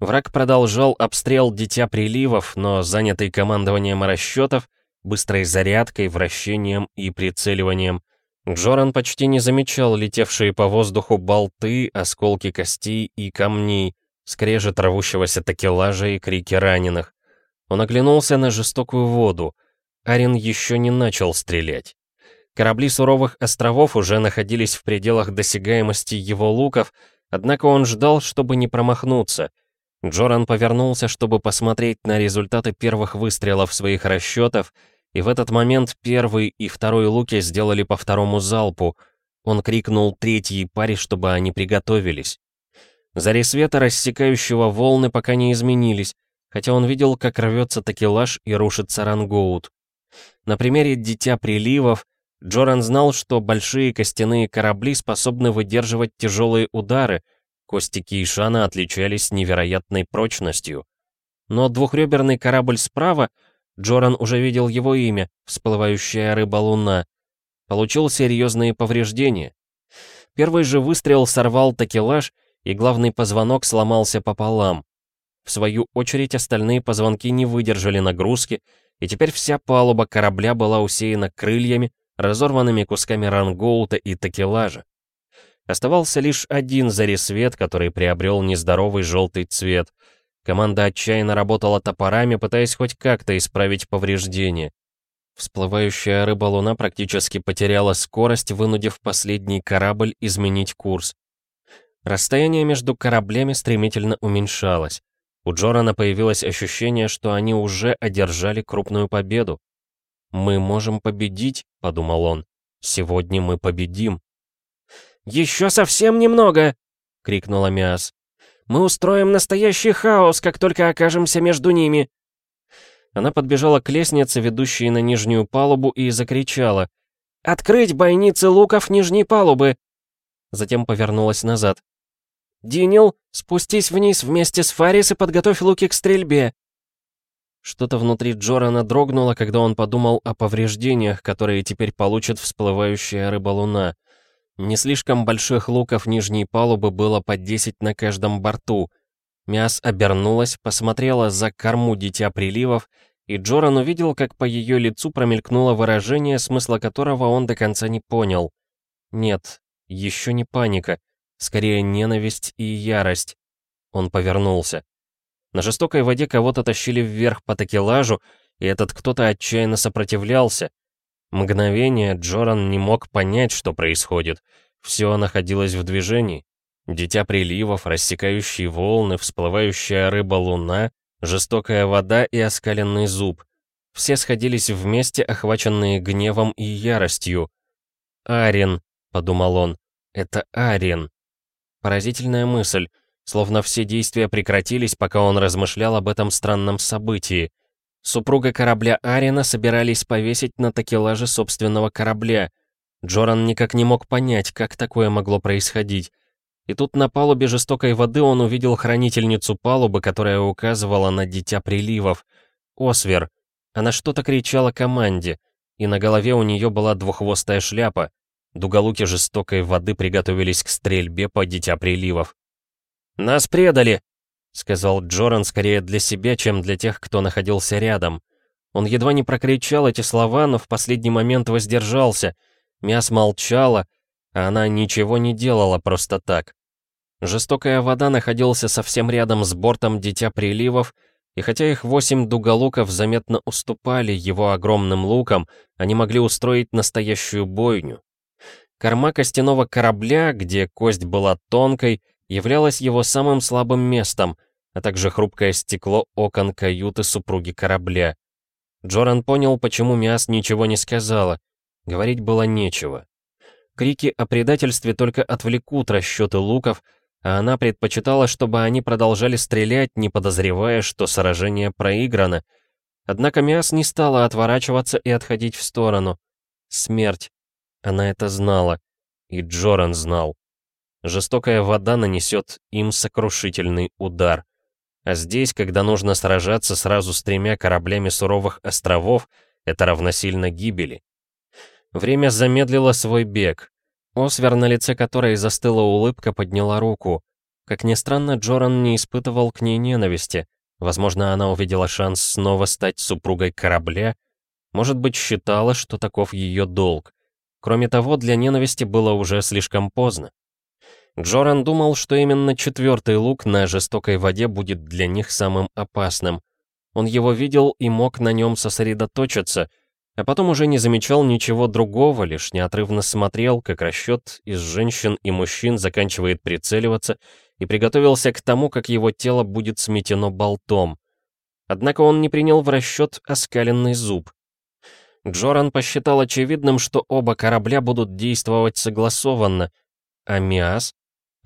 S3: Враг продолжал обстрел Дитя Приливов, но занятый командованием расчетов, быстрой зарядкой, вращением и прицеливанием, Джоран почти не замечал летевшие по воздуху болты, осколки костей и камней, скрежет рвущегося такелажа и крики раненых. Он оглянулся на жестокую воду. Арин еще не начал стрелять. Корабли суровых островов уже находились в пределах досягаемости его луков, однако он ждал, чтобы не промахнуться. Джоран повернулся, чтобы посмотреть на результаты первых выстрелов своих расчетов, и в этот момент первый и второй луки сделали по второму залпу. Он крикнул третьей паре, чтобы они приготовились. Зари света, рассекающего волны, пока не изменились, хотя он видел, как рвется такелаж и рушится рангоут. На примере «Дитя приливов» Джоран знал, что большие костяные корабли способны выдерживать тяжелые удары, кости Кейшана отличались невероятной прочностью. Но двухреберный корабль справа, Джоран уже видел его имя, всплывающая рыба-луна, получил серьезные повреждения. Первый же выстрел сорвал такелаж, и главный позвонок сломался пополам. В свою очередь остальные позвонки не выдержали нагрузки, и теперь вся палуба корабля была усеяна крыльями, разорванными кусками рангоута и такелажа. Оставался лишь один заресвет, который приобрел нездоровый желтый цвет. Команда отчаянно работала топорами, пытаясь хоть как-то исправить повреждения. Всплывающая рыба-луна практически потеряла скорость, вынудив последний корабль изменить курс. Расстояние между кораблями стремительно уменьшалось. У Джорана появилось ощущение, что они уже одержали крупную победу. «Мы можем победить», — подумал он. «Сегодня мы победим».
S2: «Еще совсем немного!» — крикнула Миас. «Мы устроим настоящий хаос, как только окажемся между ними!»
S3: Она подбежала к лестнице, ведущей на нижнюю палубу, и закричала.
S2: «Открыть бойницы луков нижней палубы!»
S3: Затем повернулась назад.
S2: «Динил, спустись вниз вместе с Фарис и подготовь луки к стрельбе!»
S3: Что-то внутри Джорана дрогнуло, когда он подумал о повреждениях, которые теперь получит всплывающая рыба-луна. Не слишком больших луков нижней палубы было по 10 на каждом борту. Мяс обернулась, посмотрела за корму Дитя Приливов, и Джоран увидел, как по ее лицу промелькнуло выражение, смысла которого он до конца не понял. Нет, еще не паника. Скорее, ненависть и ярость. Он повернулся. На жестокой воде кого-то тащили вверх по такелажу, и этот кто-то отчаянно сопротивлялся. Мгновение Джоран не мог понять, что происходит. Все находилось в движении. Дитя приливов, рассекающие волны, всплывающая рыба-луна, жестокая вода и оскаленный зуб. Все сходились вместе, охваченные гневом и яростью. «Арен», — подумал он, — «это Арен». Поразительная мысль, словно все действия прекратились, пока он размышлял об этом странном событии. Супруга корабля Арина собирались повесить на такелаже собственного корабля. Джоран никак не мог понять, как такое могло происходить. И тут на палубе жестокой воды он увидел хранительницу палубы, которая указывала на дитя приливов. Освер. Она что-то кричала команде, и на голове у нее была двуххвостая шляпа. Дуголуки жестокой воды приготовились к стрельбе по дитя приливов. «Нас предали!» — сказал Джоран скорее для себя, чем для тех, кто находился рядом. Он едва не прокричал эти слова, но в последний момент воздержался. Мяс молчала, а она ничего не делала просто так. Жестокая вода находился совсем рядом с бортом Дитя Приливов, и хотя их восемь дуголуков заметно уступали его огромным лукам, они могли устроить настоящую бойню. Корма костяного корабля, где кость была тонкой, являлась его самым слабым местом, а также хрупкое стекло окон каюты супруги корабля. Джоран понял, почему Миас ничего не сказала. Говорить было нечего. Крики о предательстве только отвлекут расчеты луков, а она предпочитала, чтобы они продолжали стрелять, не подозревая, что сражение проиграно. Однако Миас не стала отворачиваться и отходить в сторону. Смерть. Она это знала. И Джоран знал. Жестокая вода нанесет им сокрушительный удар. А здесь, когда нужно сражаться сразу с тремя кораблями суровых островов, это равносильно гибели. Время замедлило свой бег. Освер, на лице которой застыла улыбка, подняла руку. Как ни странно, Джоран не испытывал к ней ненависти. Возможно, она увидела шанс снова стать супругой корабля. Может быть, считала, что таков ее долг. Кроме того, для ненависти было уже слишком поздно. Джоран думал, что именно четвертый лук на жестокой воде будет для них самым опасным. Он его видел и мог на нем сосредоточиться, а потом уже не замечал ничего другого, лишь неотрывно смотрел, как расчет из женщин и мужчин заканчивает прицеливаться, и приготовился к тому, как его тело будет сметено болтом. Однако он не принял в расчет оскаленный зуб. Джоран посчитал очевидным, что оба корабля будут действовать согласованно, а Миас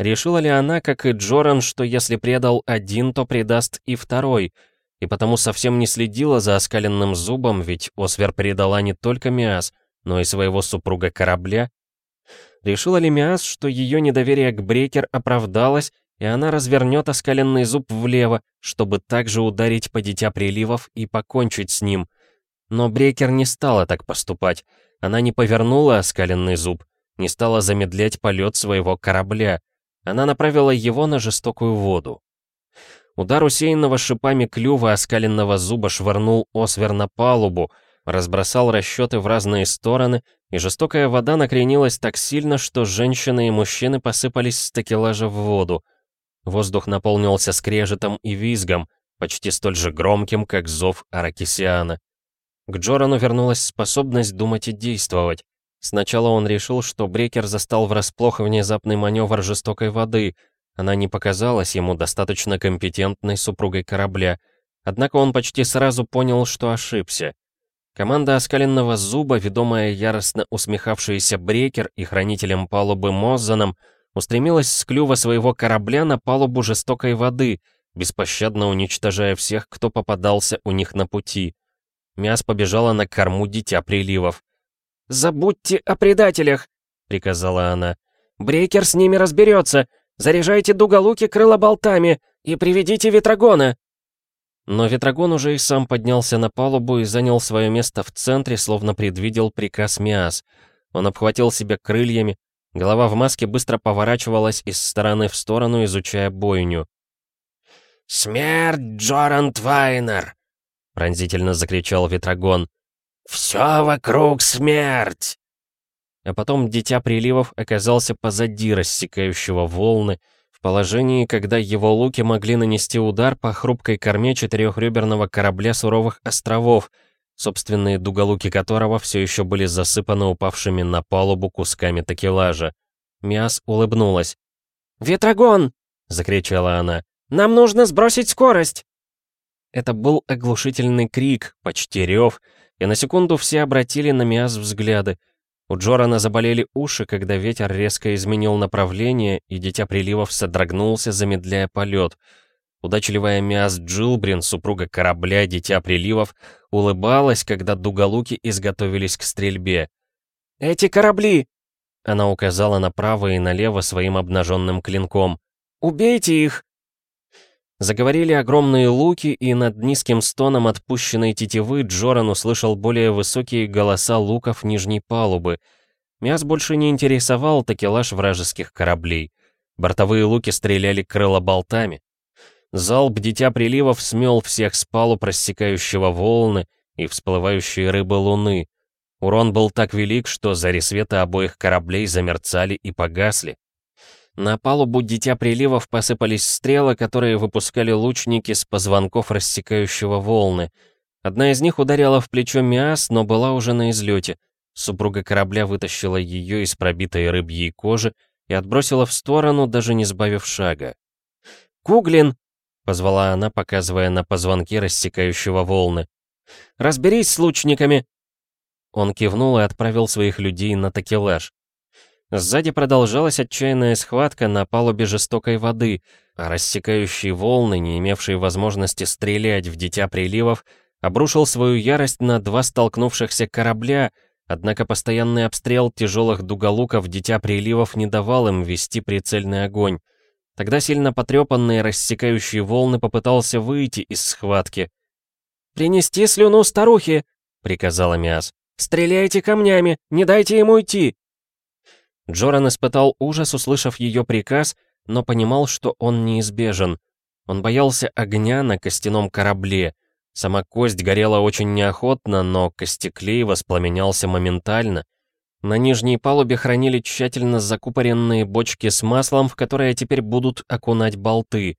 S3: Решила ли она, как и Джоран, что если предал один, то предаст и второй, и потому совсем не следила за оскаленным зубом, ведь Освер предала не только Миас, но и своего супруга корабля? Решила ли Миас, что ее недоверие к Брекер оправдалось, и она развернет оскаленный зуб влево, чтобы также ударить по дитя приливов и покончить с ним? Но Брекер не стала так поступать. Она не повернула оскаленный зуб, не стала замедлять полет своего корабля. Она направила его на жестокую воду. Удар усеянного шипами клюва оскаленного зуба швырнул Освер на палубу, разбросал расчеты в разные стороны, и жестокая вода накренилась так сильно, что женщины и мужчины посыпались с такелажа в воду. Воздух наполнился скрежетом и визгом, почти столь же громким, как зов Аракисиана. К Джорану вернулась способность думать и действовать. Сначала он решил, что Брекер застал врасплох внезапный маневр жестокой воды. Она не показалась ему достаточно компетентной супругой корабля. Однако он почти сразу понял, что ошибся. Команда оскаленного зуба, ведомая яростно усмехавшийся Брекер и хранителем палубы Моззаном, устремилась с клюва своего корабля на палубу жестокой воды, беспощадно уничтожая всех, кто попадался у них на пути. Мяс побежала на корму Дитя Приливов. «Забудьте о предателях!» — приказала она. «Брейкер с ними разберется! Заряжайте дуголуки крылоболтами и приведите Ветрогона!» Но Ветрогон уже и сам поднялся на палубу и занял свое место в центре, словно предвидел приказ Миас. Он обхватил себя крыльями, голова в маске быстро поворачивалась из стороны в сторону, изучая бойню.
S2: «Смерть, Джоран Твайнер!» — пронзительно закричал Ветрогон. «Все вокруг смерть!»
S3: А потом Дитя Приливов оказался позади рассекающего волны, в положении, когда его луки могли нанести удар по хрупкой корме четырехреберного корабля суровых островов, собственные дуголуки которого все еще были засыпаны упавшими на палубу кусками такелажа. Миас улыбнулась. «Ветрогон!» — закричала она. «Нам нужно сбросить скорость!» Это был оглушительный крик, почти рев, и на секунду все обратили на Миас взгляды. У Джорана заболели уши, когда ветер резко изменил направление, и Дитя Приливов содрогнулся, замедляя полет. Удачливая Миас Джилбрин, супруга корабля Дитя Приливов, улыбалась, когда дуголуки изготовились к стрельбе. «Эти корабли!» Она указала направо и налево своим обнаженным клинком. «Убейте их!» Заговорили огромные луки, и над низким стоном отпущенной тетивы Джоран услышал более высокие голоса луков нижней палубы. Мяс больше не интересовал такелаж вражеских кораблей. Бортовые луки стреляли крылоболтами. Залп Дитя Приливов смел всех с палуб рассекающего волны и всплывающие рыбы луны. Урон был так велик, что зари света обоих кораблей замерцали и погасли. На палубу Дитя Приливов посыпались стрелы, которые выпускали лучники с позвонков рассекающего волны. Одна из них ударила в плечо Миас, но была уже на излете. Супруга корабля вытащила ее из пробитой рыбьей кожи и отбросила в сторону, даже не сбавив шага. «Куглин!» — позвала она, показывая на позвонки рассекающего волны. «Разберись с лучниками!» Он кивнул и отправил своих людей на такелаж. Сзади продолжалась отчаянная схватка на палубе жестокой воды, а рассекающие волны, не имевшие возможности стрелять в дитя приливов, обрушил свою ярость на два столкнувшихся корабля, однако постоянный обстрел тяжелых дуголуков дитя приливов не давал им вести прицельный огонь. Тогда сильно потрепанный рассекающие волны попытался выйти из схватки. «Принести слюну старухи!» — приказала Миас. «Стреляйте камнями! Не дайте ему идти!» Джоран испытал ужас, услышав ее приказ, но понимал, что он неизбежен. Он боялся огня на костяном корабле. Сама кость горела очень неохотно, но костеклей воспламенялся моментально. На нижней палубе хранили тщательно закупоренные бочки с маслом, в которые теперь будут окунать болты.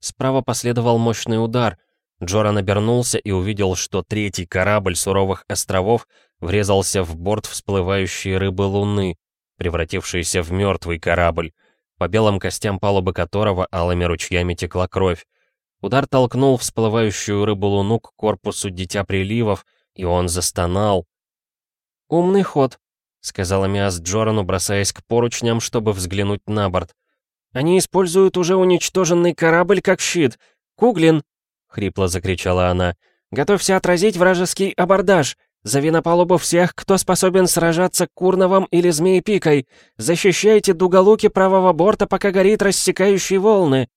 S3: Справа последовал мощный удар. Джоран обернулся и увидел, что третий корабль суровых островов врезался в борт всплывающей рыбы Луны превратившийся в мертвый корабль, по белым костям палубы которого алыми ручьями текла кровь. Удар толкнул всплывающую рыбу-луну к корпусу Дитя Приливов, и он застонал. «Умный ход», — сказала Миас Джорану, бросаясь к поручням, чтобы взглянуть на борт. «Они используют уже уничтоженный корабль как щит. Куглин!» — хрипло закричала она. «Готовься отразить вражеский абордаж! Зови на палубу всех, кто способен сражаться Курновом или Змеепикой. Защищайте дуголуки правого борта, пока горит рассекающие волны.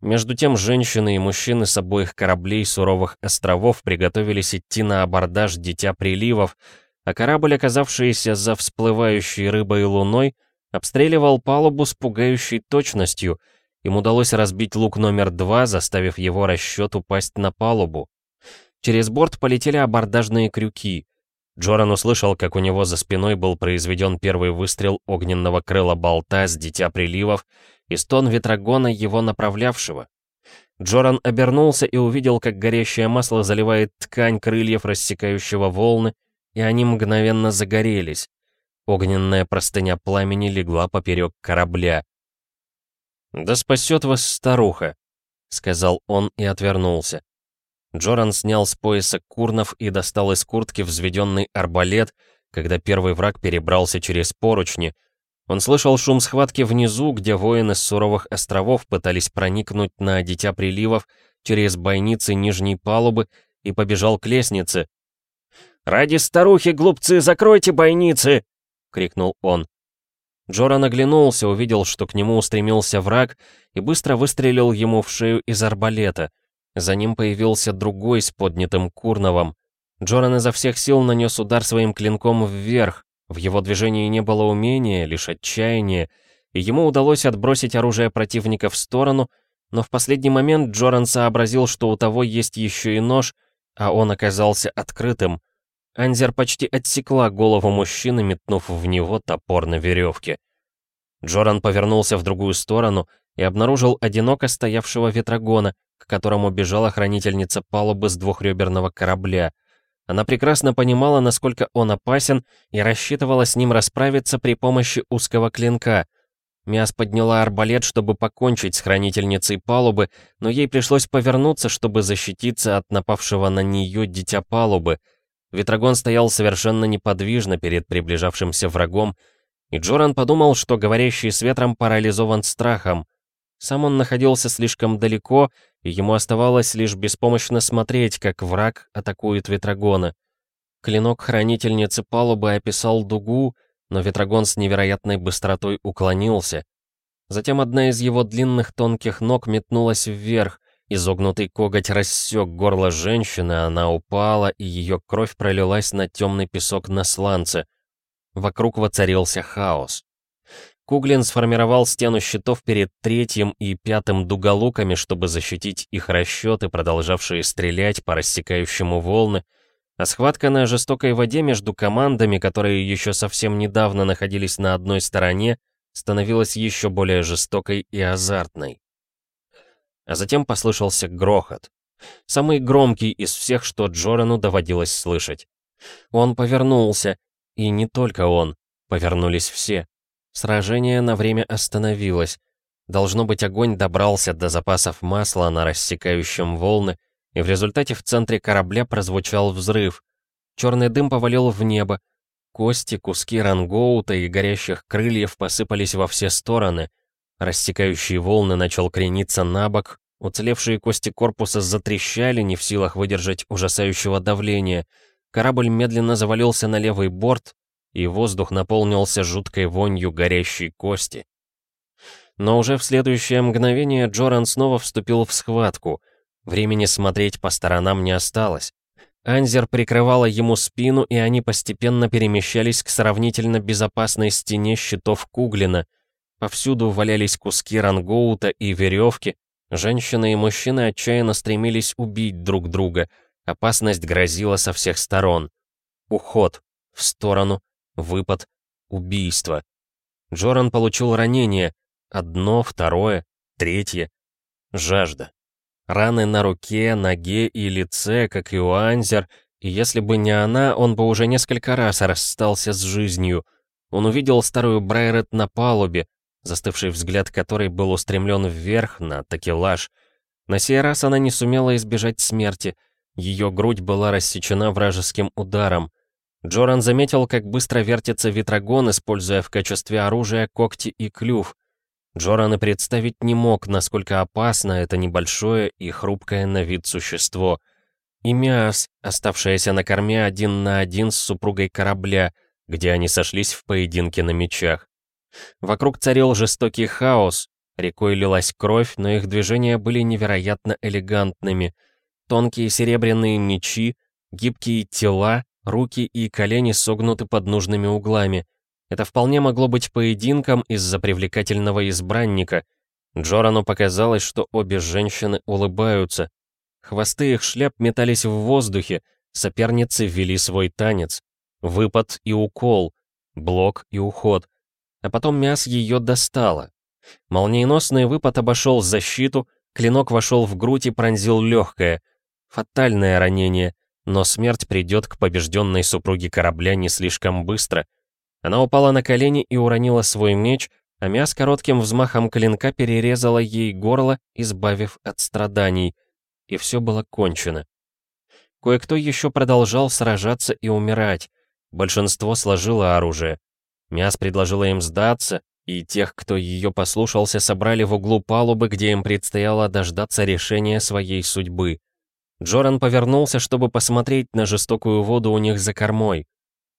S3: Между тем женщины и мужчины с обоих кораблей суровых островов приготовились идти на абордаж Дитя Приливов, а корабль, оказавшийся за всплывающей рыбой луной, обстреливал палубу с пугающей точностью. Им удалось разбить лук номер два, заставив его расчет упасть на палубу. Через борт полетели абордажные крюки. Джоран услышал, как у него за спиной был произведен первый выстрел огненного крыла болта с дитя приливов и стон ветрогона его направлявшего. Джоран обернулся и увидел, как горящее масло заливает ткань крыльев рассекающего волны, и они мгновенно загорелись. Огненная простыня пламени легла поперек корабля. «Да спасет вас старуха», — сказал он и отвернулся. Джоран снял с пояса курнов и достал из куртки взведенный арбалет, когда первый враг перебрался через поручни. Он слышал шум схватки внизу, где воины с суровых островов пытались проникнуть на Дитя Приливов через бойницы нижней палубы и побежал к лестнице. «Ради старухи, глупцы, закройте бойницы!» — крикнул он. Джоран оглянулся, увидел, что к нему устремился враг, и быстро выстрелил ему в шею из арбалета — за ним появился другой с поднятым курновом. Джоран изо всех сил нанес удар своим клинком вверх. В его движении не было умения, лишь отчаяние, и ему удалось отбросить оружие противника в сторону, но в последний момент Джоран сообразил, что у того есть еще и нож, а он оказался открытым. Анзер почти отсекла голову мужчины, метнув в него топор на веревке. Джоран повернулся в другую сторону и обнаружил одиноко стоявшего ветрогона, к которому бежала хранительница палубы с двухреберного корабля. Она прекрасно понимала, насколько он опасен, и рассчитывала с ним расправиться при помощи узкого клинка. Миас подняла арбалет, чтобы покончить с хранительницей палубы, но ей пришлось повернуться, чтобы защититься от напавшего на нее дитя палубы. Ветрогон стоял совершенно неподвижно перед приближавшимся врагом, и Джоран подумал, что говорящий с ветром парализован страхом. Сам он находился слишком далеко, и ему оставалось лишь беспомощно смотреть, как враг атакует Ветрогона. Клинок хранительницы палубы описал дугу, но Ветрогон с невероятной быстротой уклонился. Затем одна из его длинных тонких ног метнулась вверх, изогнутый коготь рассек горло женщины, она упала, и ее кровь пролилась на темный песок на сланце. Вокруг воцарился хаос. Куглин сформировал стену щитов перед третьим и пятым дуголуками, чтобы защитить их расчеты, продолжавшие стрелять по рассекающему волны, а схватка на жестокой воде между командами, которые еще совсем недавно находились на одной стороне, становилась еще более жестокой и азартной. А затем послышался грохот. Самый громкий из всех, что Джорану доводилось слышать. Он повернулся, и не только он, повернулись все. Сражение на время остановилось. Должно быть, огонь добрался до запасов масла на рассекающем волны, и в результате в центре корабля прозвучал взрыв. Черный дым повалил в небо.
S2: кости, куски рангоута и горящих крыльев посыпались во все стороны. Рассекающие волны начал крениться на бок, уцелевшие кости корпуса затрещали, не в силах выдержать ужасающего давления. Корабль медленно завалился на левый борт, и воздух наполнился жуткой вонью горящей кости. Но уже в следующее мгновение Джоран снова вступил в схватку. Времени смотреть по сторонам не осталось. Анзер прикрывала ему спину, и они постепенно перемещались к сравнительно безопасной стене щитов Куглина. Повсюду валялись куски рангоута и веревки. Женщины и мужчины отчаянно стремились убить друг друга. Опасность грозила со всех сторон. Уход. В сторону. Выпад. Убийство. Джоран получил ранение. Одно, второе, третье. Жажда. Раны на руке, ноге и лице, как и у Анзер, и если бы не она, он бы уже несколько раз расстался с жизнью. Он увидел старую Брайрет на палубе, застывший взгляд которой был устремлен вверх на такелаж. На сей раз она не сумела избежать смерти. Ее грудь была рассечена вражеским ударом. Джоран заметил, как быстро вертится ветрогон, используя в качестве оружия когти и клюв. Джоран и представить не мог, насколько опасно это небольшое и хрупкое на вид существо. И Миас, оставшаяся на корме один на один с супругой корабля, где они сошлись в поединке на мечах. Вокруг царил жестокий хаос, рекой лилась кровь, но их движения были невероятно элегантными. Тонкие серебряные мечи, гибкие тела, руки и колени согнуты под нужными углами — это вполне могло быть поединком из-за привлекательного избранника. Джорану показалось, что обе женщины улыбаются. Хвосты их шляп метались в воздухе, соперницы вели свой танец. Выпад и укол, блок и уход. А потом мяс ее достало. Молниеносный выпад обошел защиту, клинок вошел в грудь и пронзил легкое. Фатальное ранение, но смерть придет к побежденной супруге корабля не слишком быстро — она упала на колени и уронила свой меч, а Мяс коротким взмахом клинка перерезала ей горло, избавив от страданий. И все было кончено. Кое-кто еще продолжал сражаться и умирать. Большинство сложило оружие. Мяс предложила им сдаться, и тех, кто ее послушался, собрали в углу палубы, где им предстояло дождаться решения своей судьбы. Джоран повернулся, чтобы посмотреть на жестокую воду у них за кормой.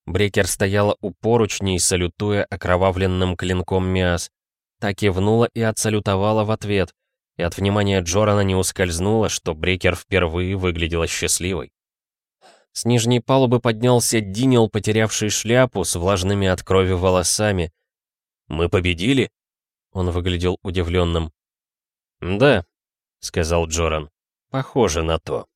S2: Брекер стояла у поручней, салютуя окровавленным клинком Миас. Так кивнула и отсалютовала в ответ, и от внимания Джорана не ускользнуло, что Брекер впервые выглядела счастливой. С нижней палубы поднялся Динил, потерявший шляпу с влажными от крови волосами. «Мы победили?» Он выглядел удивленным. «Да», — сказал Джоран, — «похоже на то».